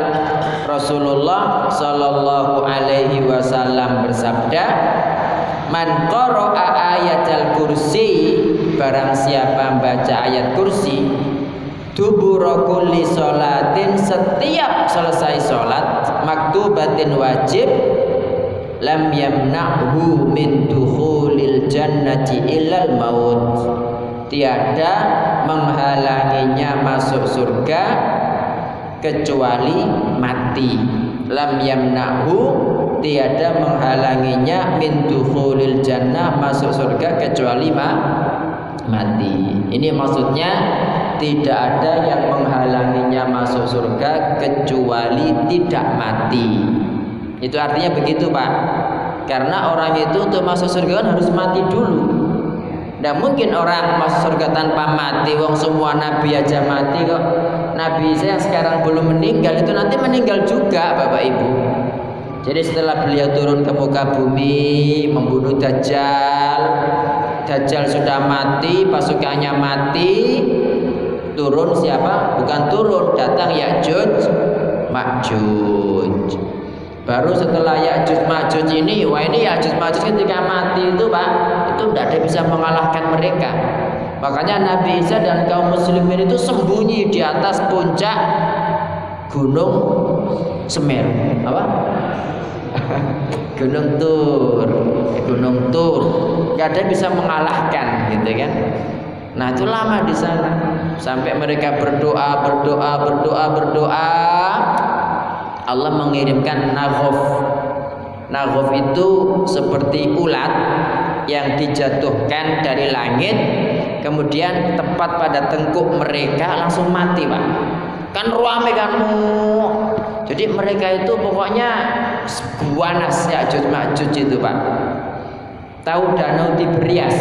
Rasulullah sallallahu alaihi wasallam bersabda, Man qara'a ayatal kursi barang siapa membaca ayat kursi dubura kulli sholatin setiap selesai sholat maktubatin wajib lam yamna'hu min dukhulil jannati illal maut tiada menghalanginya masuk surga kecuali mati lam yamna'hu tiada menghalanginya min dukhulil jannah masuk surga kecuali ma mati. Ini maksudnya tidak ada yang menghalanginya masuk surga kecuali tidak mati. Itu artinya begitu, Pak. Karena orang itu untuk masuk surga kan harus mati dulu. Tidak mungkin orang masuk surga tanpa mati. Wong semua nabi aja mati kok. Nabi saya yang sekarang belum meninggal itu nanti meninggal juga, Bapak Ibu. Jadi setelah beliau turun ke muka bumi membunuh Dajjal, Dajjal sudah mati, pasukannya mati, turun siapa? Bukan turun, datang Ya'juj Ma'juj. Baru setelah Ya'juj Ma'juj ini, wah ini Ya'juj Ma'juj ketika mati itu Pak, itu tidak ada bisa mengalahkan mereka. Makanya Nabi Isa dan kaum muslimin itu sembunyi di atas puncak gunung Semeru. Apa? Gunung Tur, Gunung Tur, gak ada bisa mengalahkan, gitu kan? Nah itu lama di sana sampai mereka berdoa, berdoa, berdoa, berdoa. Allah mengirimkan naghof. Naghof itu seperti ulat yang dijatuhkan dari langit, kemudian tepat pada tengkuk mereka langsung mati, pak. Kan ruame kan jadi mereka itu pokoknya buanas Ya'juj Ma'juj itu Pak. Tahu danau Tiberias.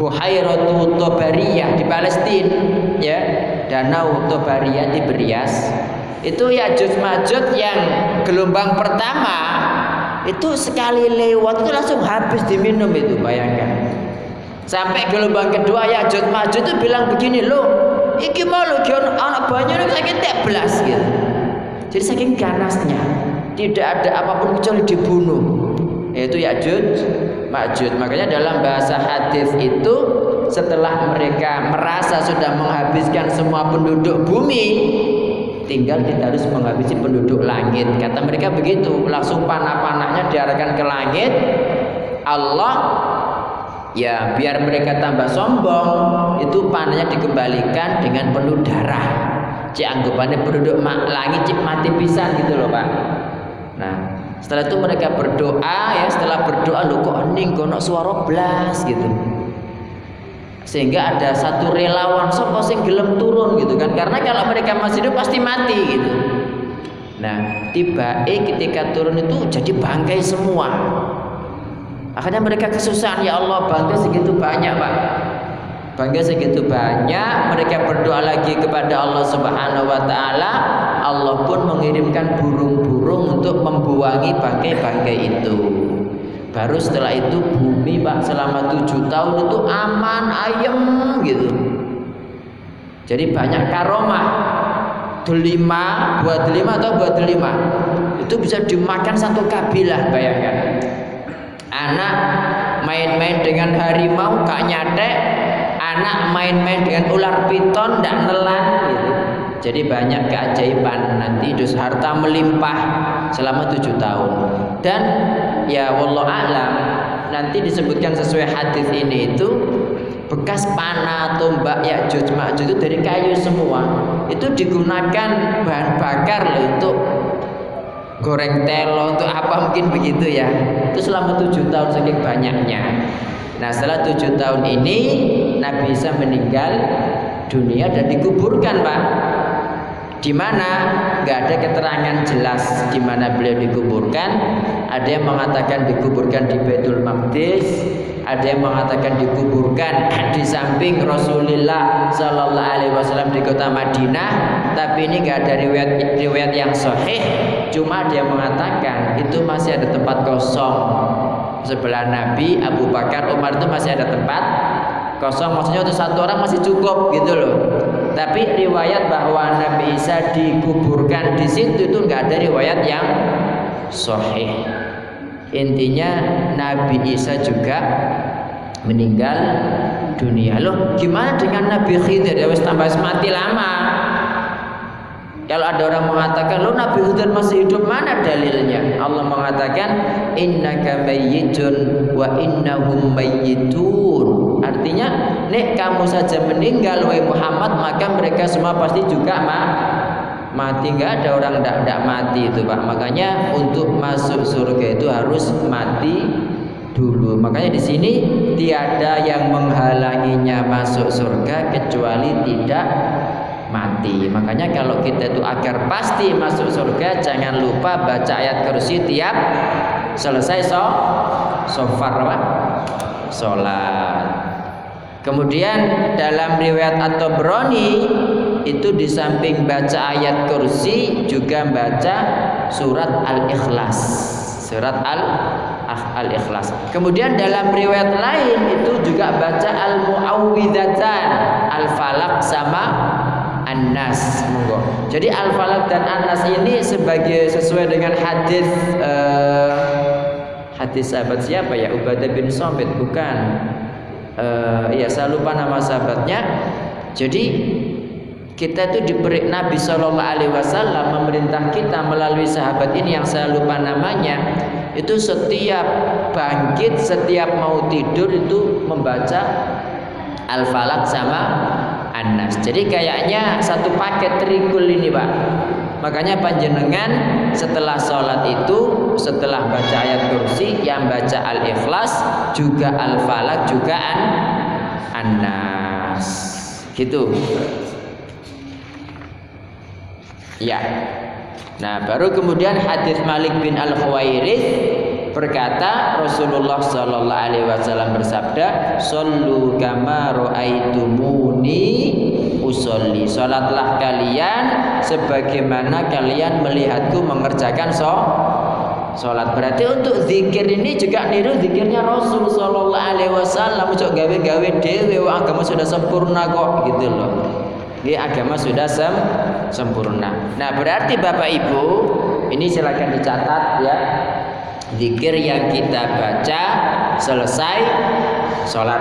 Buhairatu Tobariyah di Palestina ya. Danau Tobariyah Tiberias. Itu Ya'juj Ma'juj yang gelombang pertama itu sekali lewat itu langsung habis diminum itu bayangkan. Sampai gelombang kedua Ya'juj Ma'juj itu bilang begini loh iki mau lho anak banyu ini saking belas gitu. Jadi saking ganasnya tidak ada apa pun kecuali dibunuh. Yaitu Ya'juj Ma'juj. Makanya dalam bahasa hadis itu setelah mereka merasa sudah menghabiskan semua penduduk bumi, tinggal kita harus menghabisi penduduk langit. Kata mereka begitu, langsung panah-panahnya diarahkan ke langit. Allah ya biar mereka tambah sombong itu panahnya dikembalikan dengan penuh darah cik anggapannya penduduk langit cik mati pisan gitu loh pak nah setelah itu mereka berdoa ya setelah berdoa lo kok hening kono suara blas gitu sehingga ada satu relawan sopo sing gelem turun gitu kan karena kalau mereka masih hidup pasti mati gitu nah tiba eh ketika turun itu jadi bangkai semua Akhirnya mereka kesusahan, ya Allah bangga segitu banyak pak. Bangga segitu banyak, mereka berdoa lagi kepada Allah Subhanahu wa taala. Allah pun mengirimkan burung-burung untuk membuangi bangkai-bangkai itu. Baru setelah itu bumi Pak selama tujuh tahun itu aman, ayem gitu. Jadi banyak karomah. Delima, buat delima atau buat delima. Itu bisa dimakan satu kabilah bayangkan anak main-main dengan harimau gak nyatek anak main-main dengan ular piton ndak nelan gitu jadi banyak keajaiban. Nanti dus harta melimpah selama tujuh tahun. Dan ya wallah alam nanti disebutkan sesuai hadis ini itu bekas panah tombak ya Ma'juj itu dari kayu semua. Itu digunakan bahan bakar loh untuk goreng telo untuk apa mungkin begitu ya. Itu selama tujuh tahun saking banyaknya. Nah setelah tujuh tahun ini Nabi Isa meninggal dunia dan dikuburkan pak di mana? Nggak ada keterangan jelas di mana beliau dikuburkan. Ada yang mengatakan dikuburkan di Baitul Maqdis. Ada yang mengatakan dikuburkan di samping Rasulullah Shallallahu Alaihi Wasallam di kota Madinah. Tapi ini nggak ada riwayat riwayat yang sahih. Cuma dia mengatakan itu masih ada tempat kosong. Sebelah Nabi Abu Bakar Umar itu masih ada tempat kosong. Maksudnya untuk satu orang masih cukup gitu loh tapi riwayat bahwa Nabi Isa dikuburkan di situ itu nggak ada riwayat yang sahih. Intinya Nabi Isa juga meninggal dunia. Loh, gimana dengan Nabi Khidir? Ya wis tambah mati lama. Kalau ada orang mengatakan, "Lo Nabi Khidir masih hidup?" Mana dalilnya? Allah mengatakan, "Innaka mayyitun wa innahum mayyitun." Artinya, nek kamu saja meninggal wahai Muhammad, maka mereka semua pasti juga ma mati. Enggak ada orang tidak tidak mati itu, Pak. Makanya untuk masuk surga itu harus mati dulu. Makanya di sini tiada yang menghalanginya masuk surga kecuali tidak mati. Makanya kalau kita itu agar pasti masuk surga jangan lupa baca ayat kursi tiap selesai so sofar apa? Sholat. Kemudian dalam riwayat atau broni itu di samping baca ayat kursi juga baca surat al-ikhlas. Surat al al-ikhlas. Kemudian dalam riwayat lain itu juga baca al-muawwidatan, al-falak sama An-Nas monggo. Jadi Al-Falaq dan An-Nas ini sebagai sesuai dengan hadis uh, hadis sahabat siapa ya? Ubadah bin Somit bukan? Uh, ya saya lupa nama sahabatnya. Jadi kita itu diberi Nabi Shallallahu Alaihi Wasallam memerintah kita melalui sahabat ini yang saya lupa namanya itu setiap bangkit setiap mau tidur itu membaca Al-Falaq sama Anas. Jadi kayaknya satu paket trikul ini pak. Makanya panjenengan setelah sholat itu setelah baca ayat kursi yang baca al-ikhlas juga al-falak juga an anas gitu. Ya. Nah, baru kemudian hadis Malik bin Al-Khuwairith berkata Rasulullah Shallallahu Alaihi Wasallam bersabda, "Sallu kama roaitumuni usolli." Salatlah kalian sebagaimana kalian melihatku mengerjakan so Salat berarti untuk zikir ini juga niru zikirnya Rasul Shallallahu Alaihi Wasallam. Cok gawe-gawe dewe, agama sudah sempurna kok gitu loh. Ini agama sudah sem sempurna. Nah berarti Bapak Ibu ini silakan dicatat ya Zikir yang kita baca selesai sholat.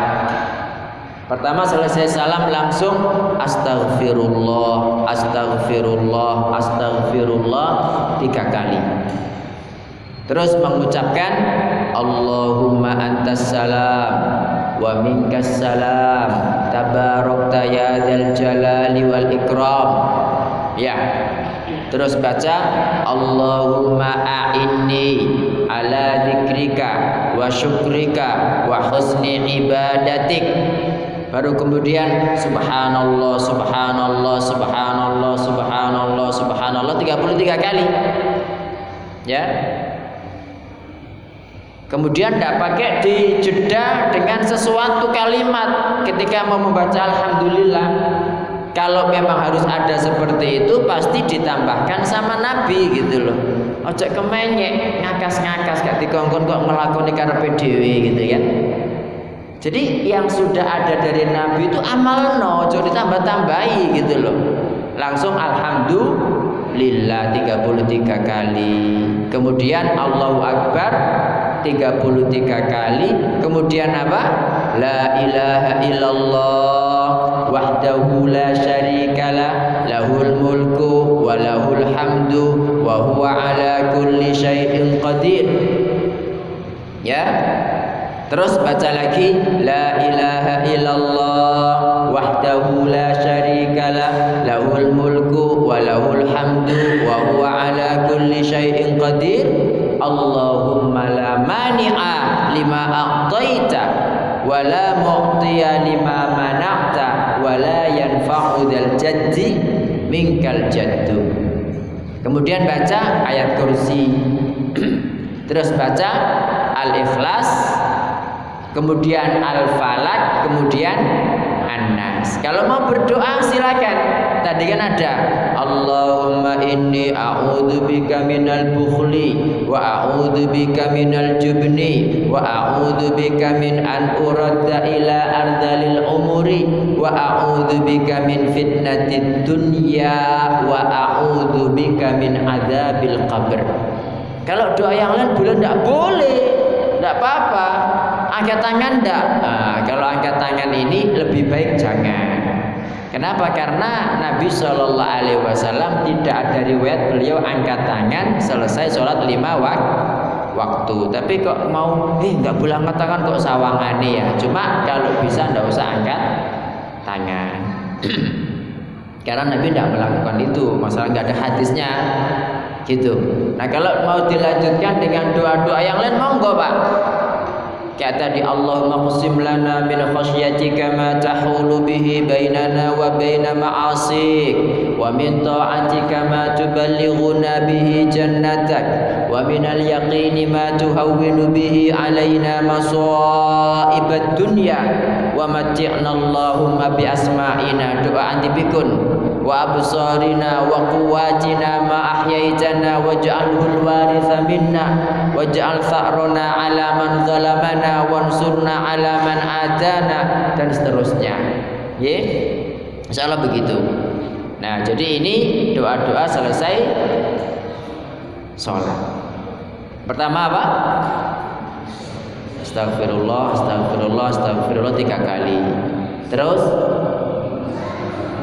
Pertama selesai salam langsung astagfirullah, astagfirullah, astagfirullah tiga kali. Terus mengucapkan Allahumma antas salam wa minkas salam tabarakta ya dzal jalali wal ikram. Ya. Terus baca Allahumma a'inni ala dzikrika wa syukrika wa husni ibadatik baru kemudian subhanallah subhanallah subhanallah subhanallah subhanallah 33 kali ya Kemudian tidak pakai dijeda dengan sesuatu kalimat ketika mau membaca Alhamdulillah. Kalau memang harus ada seperti itu pasti ditambahkan sama Nabi gitu loh. Ojo kemenyek ngakas-ngakas gak dikongkon kok ngelakoni karepe dhewe gitu ya. Jadi yang sudah ada dari Nabi itu amal no, jadi ditambah-tambahi gitu loh. Langsung alhamdulillah 33 kali. Kemudian Allahu Akbar 33 kali kemudian apa la ilaha illallah wahdahu la syarikalah lahul mulku wa lahul hamdu wa huwa ala kulli syai'in qadir ya terus baca lagi la ilaha illallah wahdahu la syarikalah lahul mulku wa lahul hamdu wa huwa ala kulli syai'in qadir. Allahumma la mani'a lima a'taita wa la mu'tiya lima mana'ta wa la yanfa'u dzal jaddi minkal jaddu. Kemudian baca ayat kursi. Terus baca al-ikhlas kemudian al-falak kemudian an-nas. Kalau mau berdoa silakan. Tadi kan ada Allahumma inni a'udzubika minal bukhli wa a'udzubika minal jubni wa a'udzubika min an uradda ila ardalil umuri wa a'udzubika min fitnatid dunya wa a'udzubika min adzabil qabr. Kalau doa yang lain boleh enggak boleh enggak apa-apa angkat tangan enggak nah, kalau angkat tangan ini lebih baik jangan Kenapa? Karena Nabi Shallallahu Alaihi Wasallam tidak ada riwayat beliau angkat tangan selesai sholat lima wak waktu. Tapi kok mau, eh nggak boleh angkat tangan kok sawangane ya. Cuma kalau bisa nggak usah angkat tangan. Karena Nabi tidak melakukan itu, masalah nggak ada hadisnya gitu. Nah kalau mau dilanjutkan dengan doa-doa yang lain monggo pak kayak tadi Allahumma qasim lana min khasyatika ma tahulu bihi bainana wa baina ma'asik. Wa min ta'atika ma tuballighuna bihi jannatak. Wa min al-yaqini ma tuhawwinu bihi alaina masa'ibad dunya. Wa matti'na Allahumma bi asma'ina. Doa antibikun wa absarina wa quwwatina ma ahyaitana waj'alhu al-waritha minna waj'al tha'rana ala man zalamana wansurna ala man adana dan seterusnya. Ya? Insyaallah begitu. Nah jadi ini doa-doa selesai sholat. Pertama apa? Astagfirullah, astagfirullah, astagfirullah tiga kali. Terus?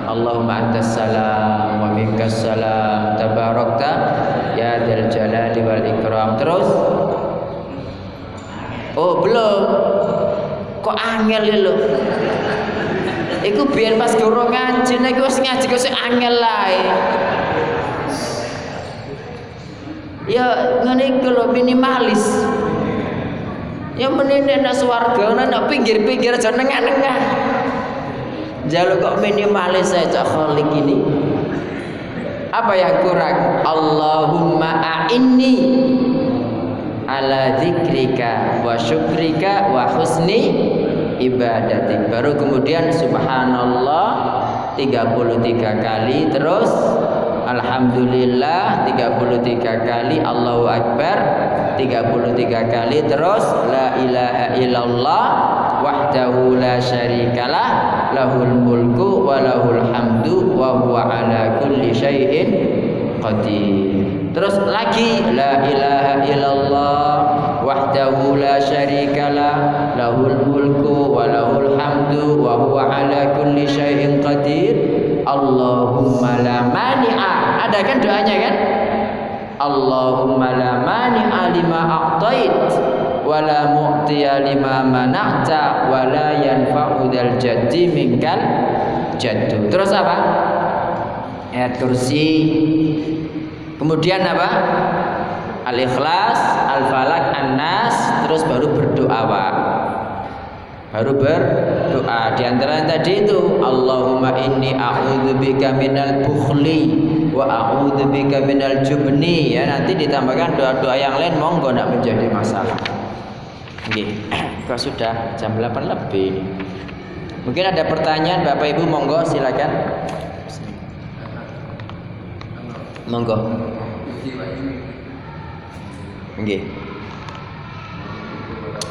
Allahumma antas salam wa minkas salam tabarakta ya dzal jalali wal ikram. Terus Oh, belum. Kok angel ya lho. Iku biar pas guru ngaji nek wis ngaji kok angel lae. Ya ngene iku lho minimalis. Ya menene nak swarga nak pinggir-pinggir aja nengah-nengah. Jaluk kok minimalis saja khalik ini. Apa yang kurang? Allahumma a'inni ala zikrika wa syukrika wa husni ibadatik. Baru kemudian subhanallah 33 kali terus Alhamdulillah 33 kali Allahu Akbar 33 kali terus La ilaha illallah wahdahu la syarikalah lahul mulku wa lahul hamdu wa huwa ala kulli syai'in qadir. Terus lagi la ilaha illallah wahdahu la syarikalah lahul mulku wa lahul hamdu wa huwa ala kulli syai'in qadir. Allahumma la mani'a. Ada kan doanya kan? Allahumma la mani'a lima a'tait wa la mu'tiya lima mana'ta wa la yanfa'u dzal jaddi minkal jaddu. Terus apa? Ayat kursi. Kemudian apa? Al-Ikhlas, Al-Falak, An-Nas, terus baru berdoa, Pak. Baru berdoa. Di antara tadi itu Allahumma inni a'udzubika minal bukhli wa a'udzubika minal jubni ya nanti ditambahkan doa-doa yang lain monggo tidak menjadi masalah. Oke, sudah jam 8 lebih. Mungkin ada pertanyaan Bapak Ibu monggo silakan. Monggo. Oke.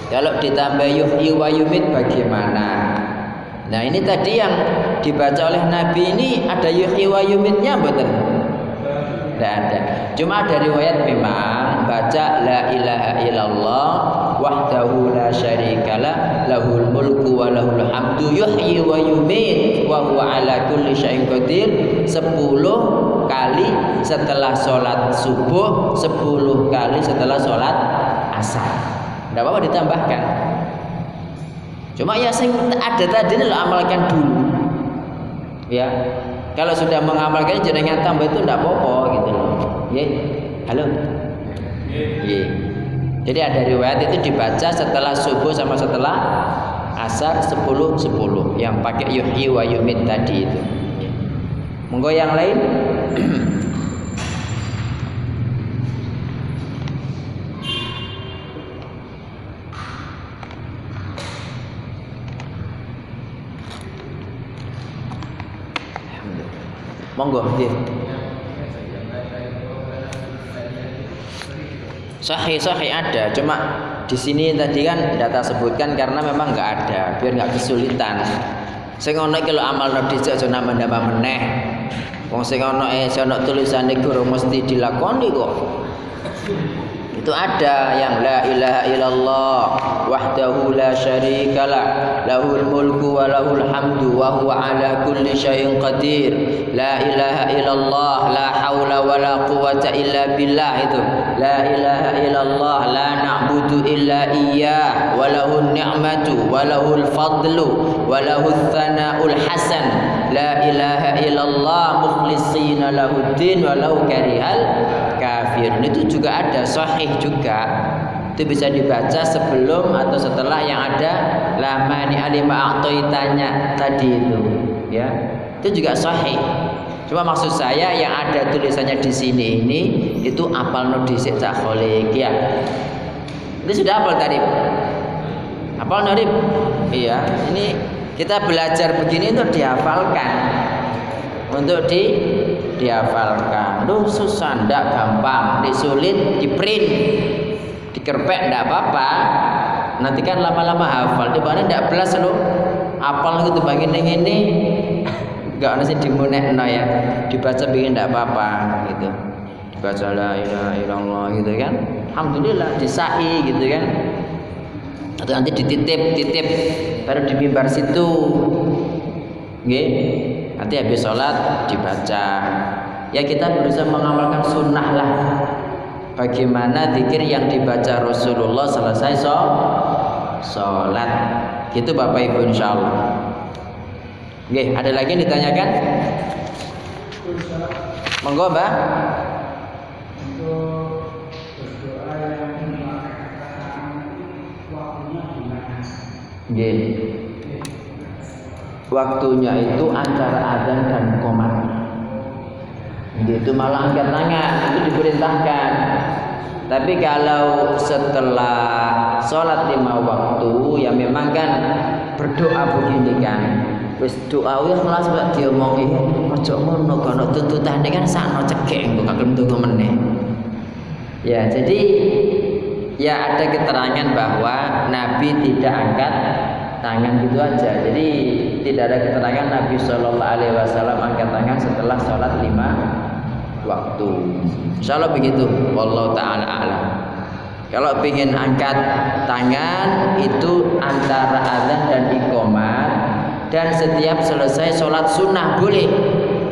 Kalau ditambah yuhyi wa yumit bagaimana? Nah, ini tadi yang dibaca oleh Nabi ini ada yuhyi wa yumitnya mboten? Tidak ada. Cuma ada riwayat memang baca la ilaha illallah wahdahu la syarikalah lahul mulku wa lahul hamdu yuhyi wa yumit wa huwa ala kulli syai'in qadir. 10 kali setelah sholat subuh 10 kali setelah sholat asar. Tidak apa-apa ditambahkan. Cuma ya sing ada tadi lo amalkan dulu. Ya kalau sudah mengamalkan jenengan tambah itu tidak apa-apa gitu loh. Ya halo? Ya jadi ada riwayat itu dibaca setelah subuh sama setelah asar 10 10 yang pakai yuhyi wa yumit tadi itu. Monggo yang lain. Monggo, nggih. Sahih sahih ada, cuma di sini tadi kan data sebutkan karena memang nggak ada, biar nggak kesulitan. Sing iki lho amal no dijak aja nambah-nambah meneh. Wong sing eh sing ono tulisane guru mesti dilakoni kok. Itu ada yang la ilaha illallah wahdahu la syarikalah lahul mulku wa lahul hamdu wa huwa ala kulli syai'in qadir la ilaha illallah la haula wa la quwata illa billah itu la ilaha illallah la na'budu illa iyyah wa lahun ni'matu wa lahul fadlu wa lahul thana'ul hasan la ilaha illallah mukhlishina lahuddin wa lau karihal kafir itu juga ada sahih juga. Itu bisa dibaca sebelum atau setelah yang ada lama. Ini alima tanya tadi itu ya. Itu juga sahih. Cuma maksud saya yang ada tulisannya di sini ini itu apal nudisik cakolik ya. Itu sudah apal tadi apal nurib iya. Ini kita belajar begini untuk dihafalkan. Untuk di dihafalkan. Duh susah ndak gampang, disulit, di print, dikerpek ndak apa-apa. Nanti kan lama-lama hafal. Di mana ndak belas lo. Apal gitu bagian yang ini Gak ada sih dimunekno ya. Dibaca bikin ndak apa-apa gitu. Dibaca la ilaha illallah gitu kan. Alhamdulillah disai gitu kan. Atau nanti dititip, titip baru di mimbar situ. Nggih. Nanti habis sholat dibaca. Ya kita berusaha mengamalkan sunnah lah. Bagaimana zikir yang dibaca Rasulullah selesai so sholat. Gitu Bapak Ibu insya Allah. Oke, ada lagi yang ditanyakan? Monggo Mbak. Nggih waktunya itu antara adzan dan komat. Itu malah angkat tangan itu diperintahkan. Tapi kalau setelah sholat lima waktu ya memang kan berdoa begini kan. Wis doa wis kelas mbak diomongi ojo ngono kono tuntutane kan sakno cekek kok kagem tunggu meneh. Ya, jadi ya ada keterangan bahwa Nabi tidak angkat tangan gitu aja. Jadi tidak ada keterangan Nabi Shallallahu Alaihi Wasallam angkat tangan setelah sholat lima waktu. Insya Allah begitu. Wallahu taala alam. Kalau ingin angkat tangan itu antara azan dan iqomah dan setiap selesai sholat sunnah boleh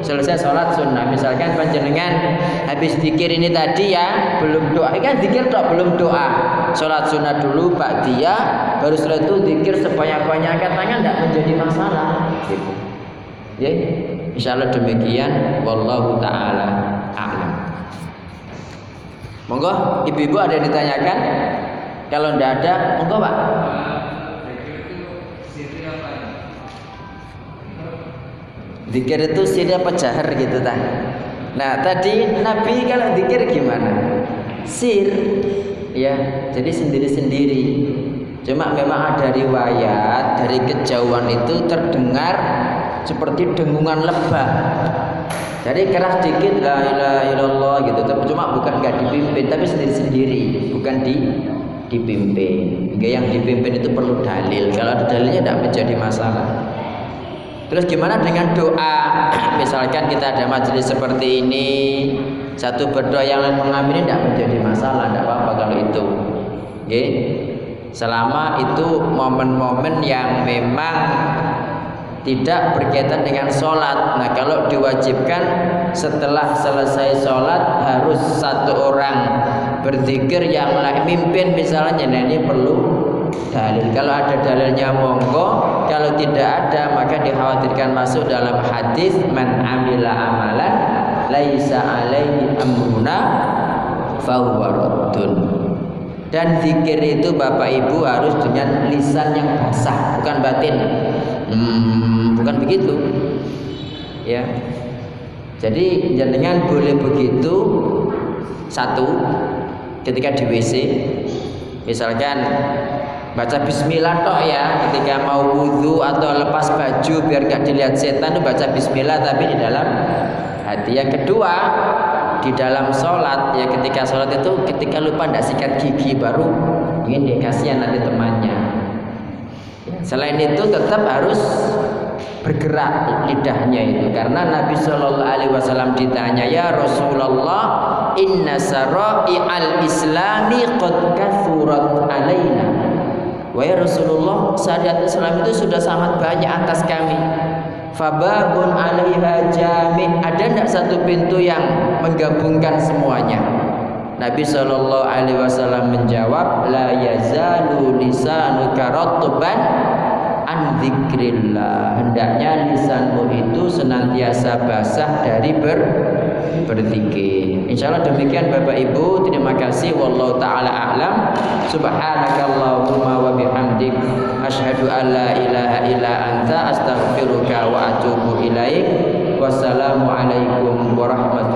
selesai sholat sunnah. Misalkan panjenengan habis dikir ini tadi ya belum doa. Kan dikir toh belum doa. Sholat sunnah dulu pak dia baru setelah itu dikir sebanyak-banyak angkat tangan tidak menjadi masalah. Gitu. Ya insya Allah demikian. Wallahu taala a'lam. Monggo ibu-ibu ada yang ditanyakan? Kalau tidak ada monggo pak Dikir itu sirnya apa jahar gitu tak? Nah tadi Nabi kalau dikir gimana? Sir, ya. Jadi sendiri-sendiri. Cuma memang ada riwayat dari kejauhan itu terdengar seperti dengungan lebah. Jadi keras dikit la ilaha illallah gitu. Tapi cuma bukan nggak dipimpin tapi sendiri-sendiri, bukan di dipimpin. Yang dipimpin itu perlu dalil. Kalau ada dalilnya tidak menjadi masalah. Terus gimana dengan doa? Misalkan kita ada majelis seperti ini, satu berdoa yang lain mengamini tidak menjadi masalah, tidak apa-apa kalau itu. Oke. Selama itu momen-momen yang memang tidak berkaitan dengan sholat. Nah kalau diwajibkan setelah selesai sholat harus satu orang berzikir yang lain mimpin misalnya. Nah ini perlu dalil. Kalau ada dalilnya monggo, kalau tidak ada maka dikhawatirkan masuk dalam hadis man amila amalan laisa alaihi amruna fahuwa. Dan zikir itu Bapak Ibu harus dengan lisan yang basah, bukan batin. Hmm, bukan begitu. Ya. Jadi jenengan boleh begitu satu ketika di WC misalkan baca bismillah tok ya ketika mau wudhu atau lepas baju biar gak dilihat setan baca bismillah tapi di dalam hati. Yang kedua di dalam sholat ya ketika sholat itu ketika lupa tidak sikat gigi baru ingin dia kasihan nanti temannya. Ya, selain itu tetap harus bergerak lidahnya itu karena Nabi Shallallahu Alaihi Wasallam ditanya ya Rasulullah inna sarai al islami qad kathurat alaina Wahai Rasulullah syariat Islam itu sudah sangat banyak atas kami. Fababun alaiha jami. Ada tidak satu pintu yang menggabungkan semuanya? Nabi Shallallahu Alaihi Wasallam menjawab La yazalu lisanuka rotban an hendaknya lisanmu itu senantiasa basah dari ber berzikir insyaallah demikian Bapak Ibu terima kasih. Wallahu taala a'lam. Subhanakallahumma wa bihamdik. Asyhadu an la ilaha illa anta astaghfiruka wa atubu ilaik. Wassalamu alaikum warahmatullahi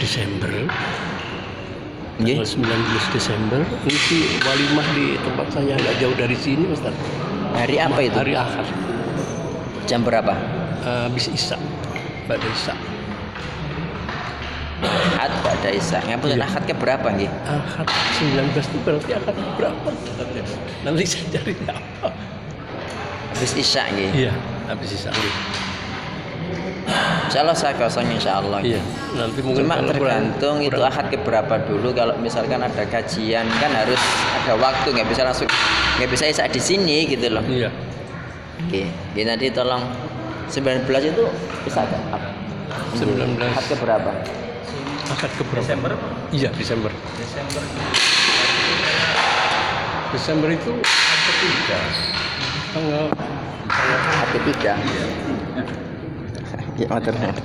Desember, Nggih. tanggal 19 Desember, ini sih walimah di tempat saya nggak jauh dari sini, Ustaz. hari apa itu Hari Ahad, jam berapa Eh, habis Isya, pada Isya. Ahad pada Isya. Ngapunten Iya. Ahad ke berapa nggih? Ahad 19 itu berarti Ahad berapa? Nanti saya cari apa? Habis Isya nggih. Iya, habis Isya. Insyaallah saya kosong insyaallah. Iya, nanti mungkin Cuma kalau kurang- tergantung itu kurang- Ahad ke berapa dulu kalau misalkan ada kajian kan harus ada waktu nggak bisa langsung nggak bisa Isya di sini gitu loh. Iya, Oke, Oke, nanti tolong 19 itu bisa kan? 19. Ahad ke berapa? Ahad ke berapa? Desember? Iya, Desember. Desember. Desember itu ketiga tanggal Ahad ketiga. ออเดอร์แฮน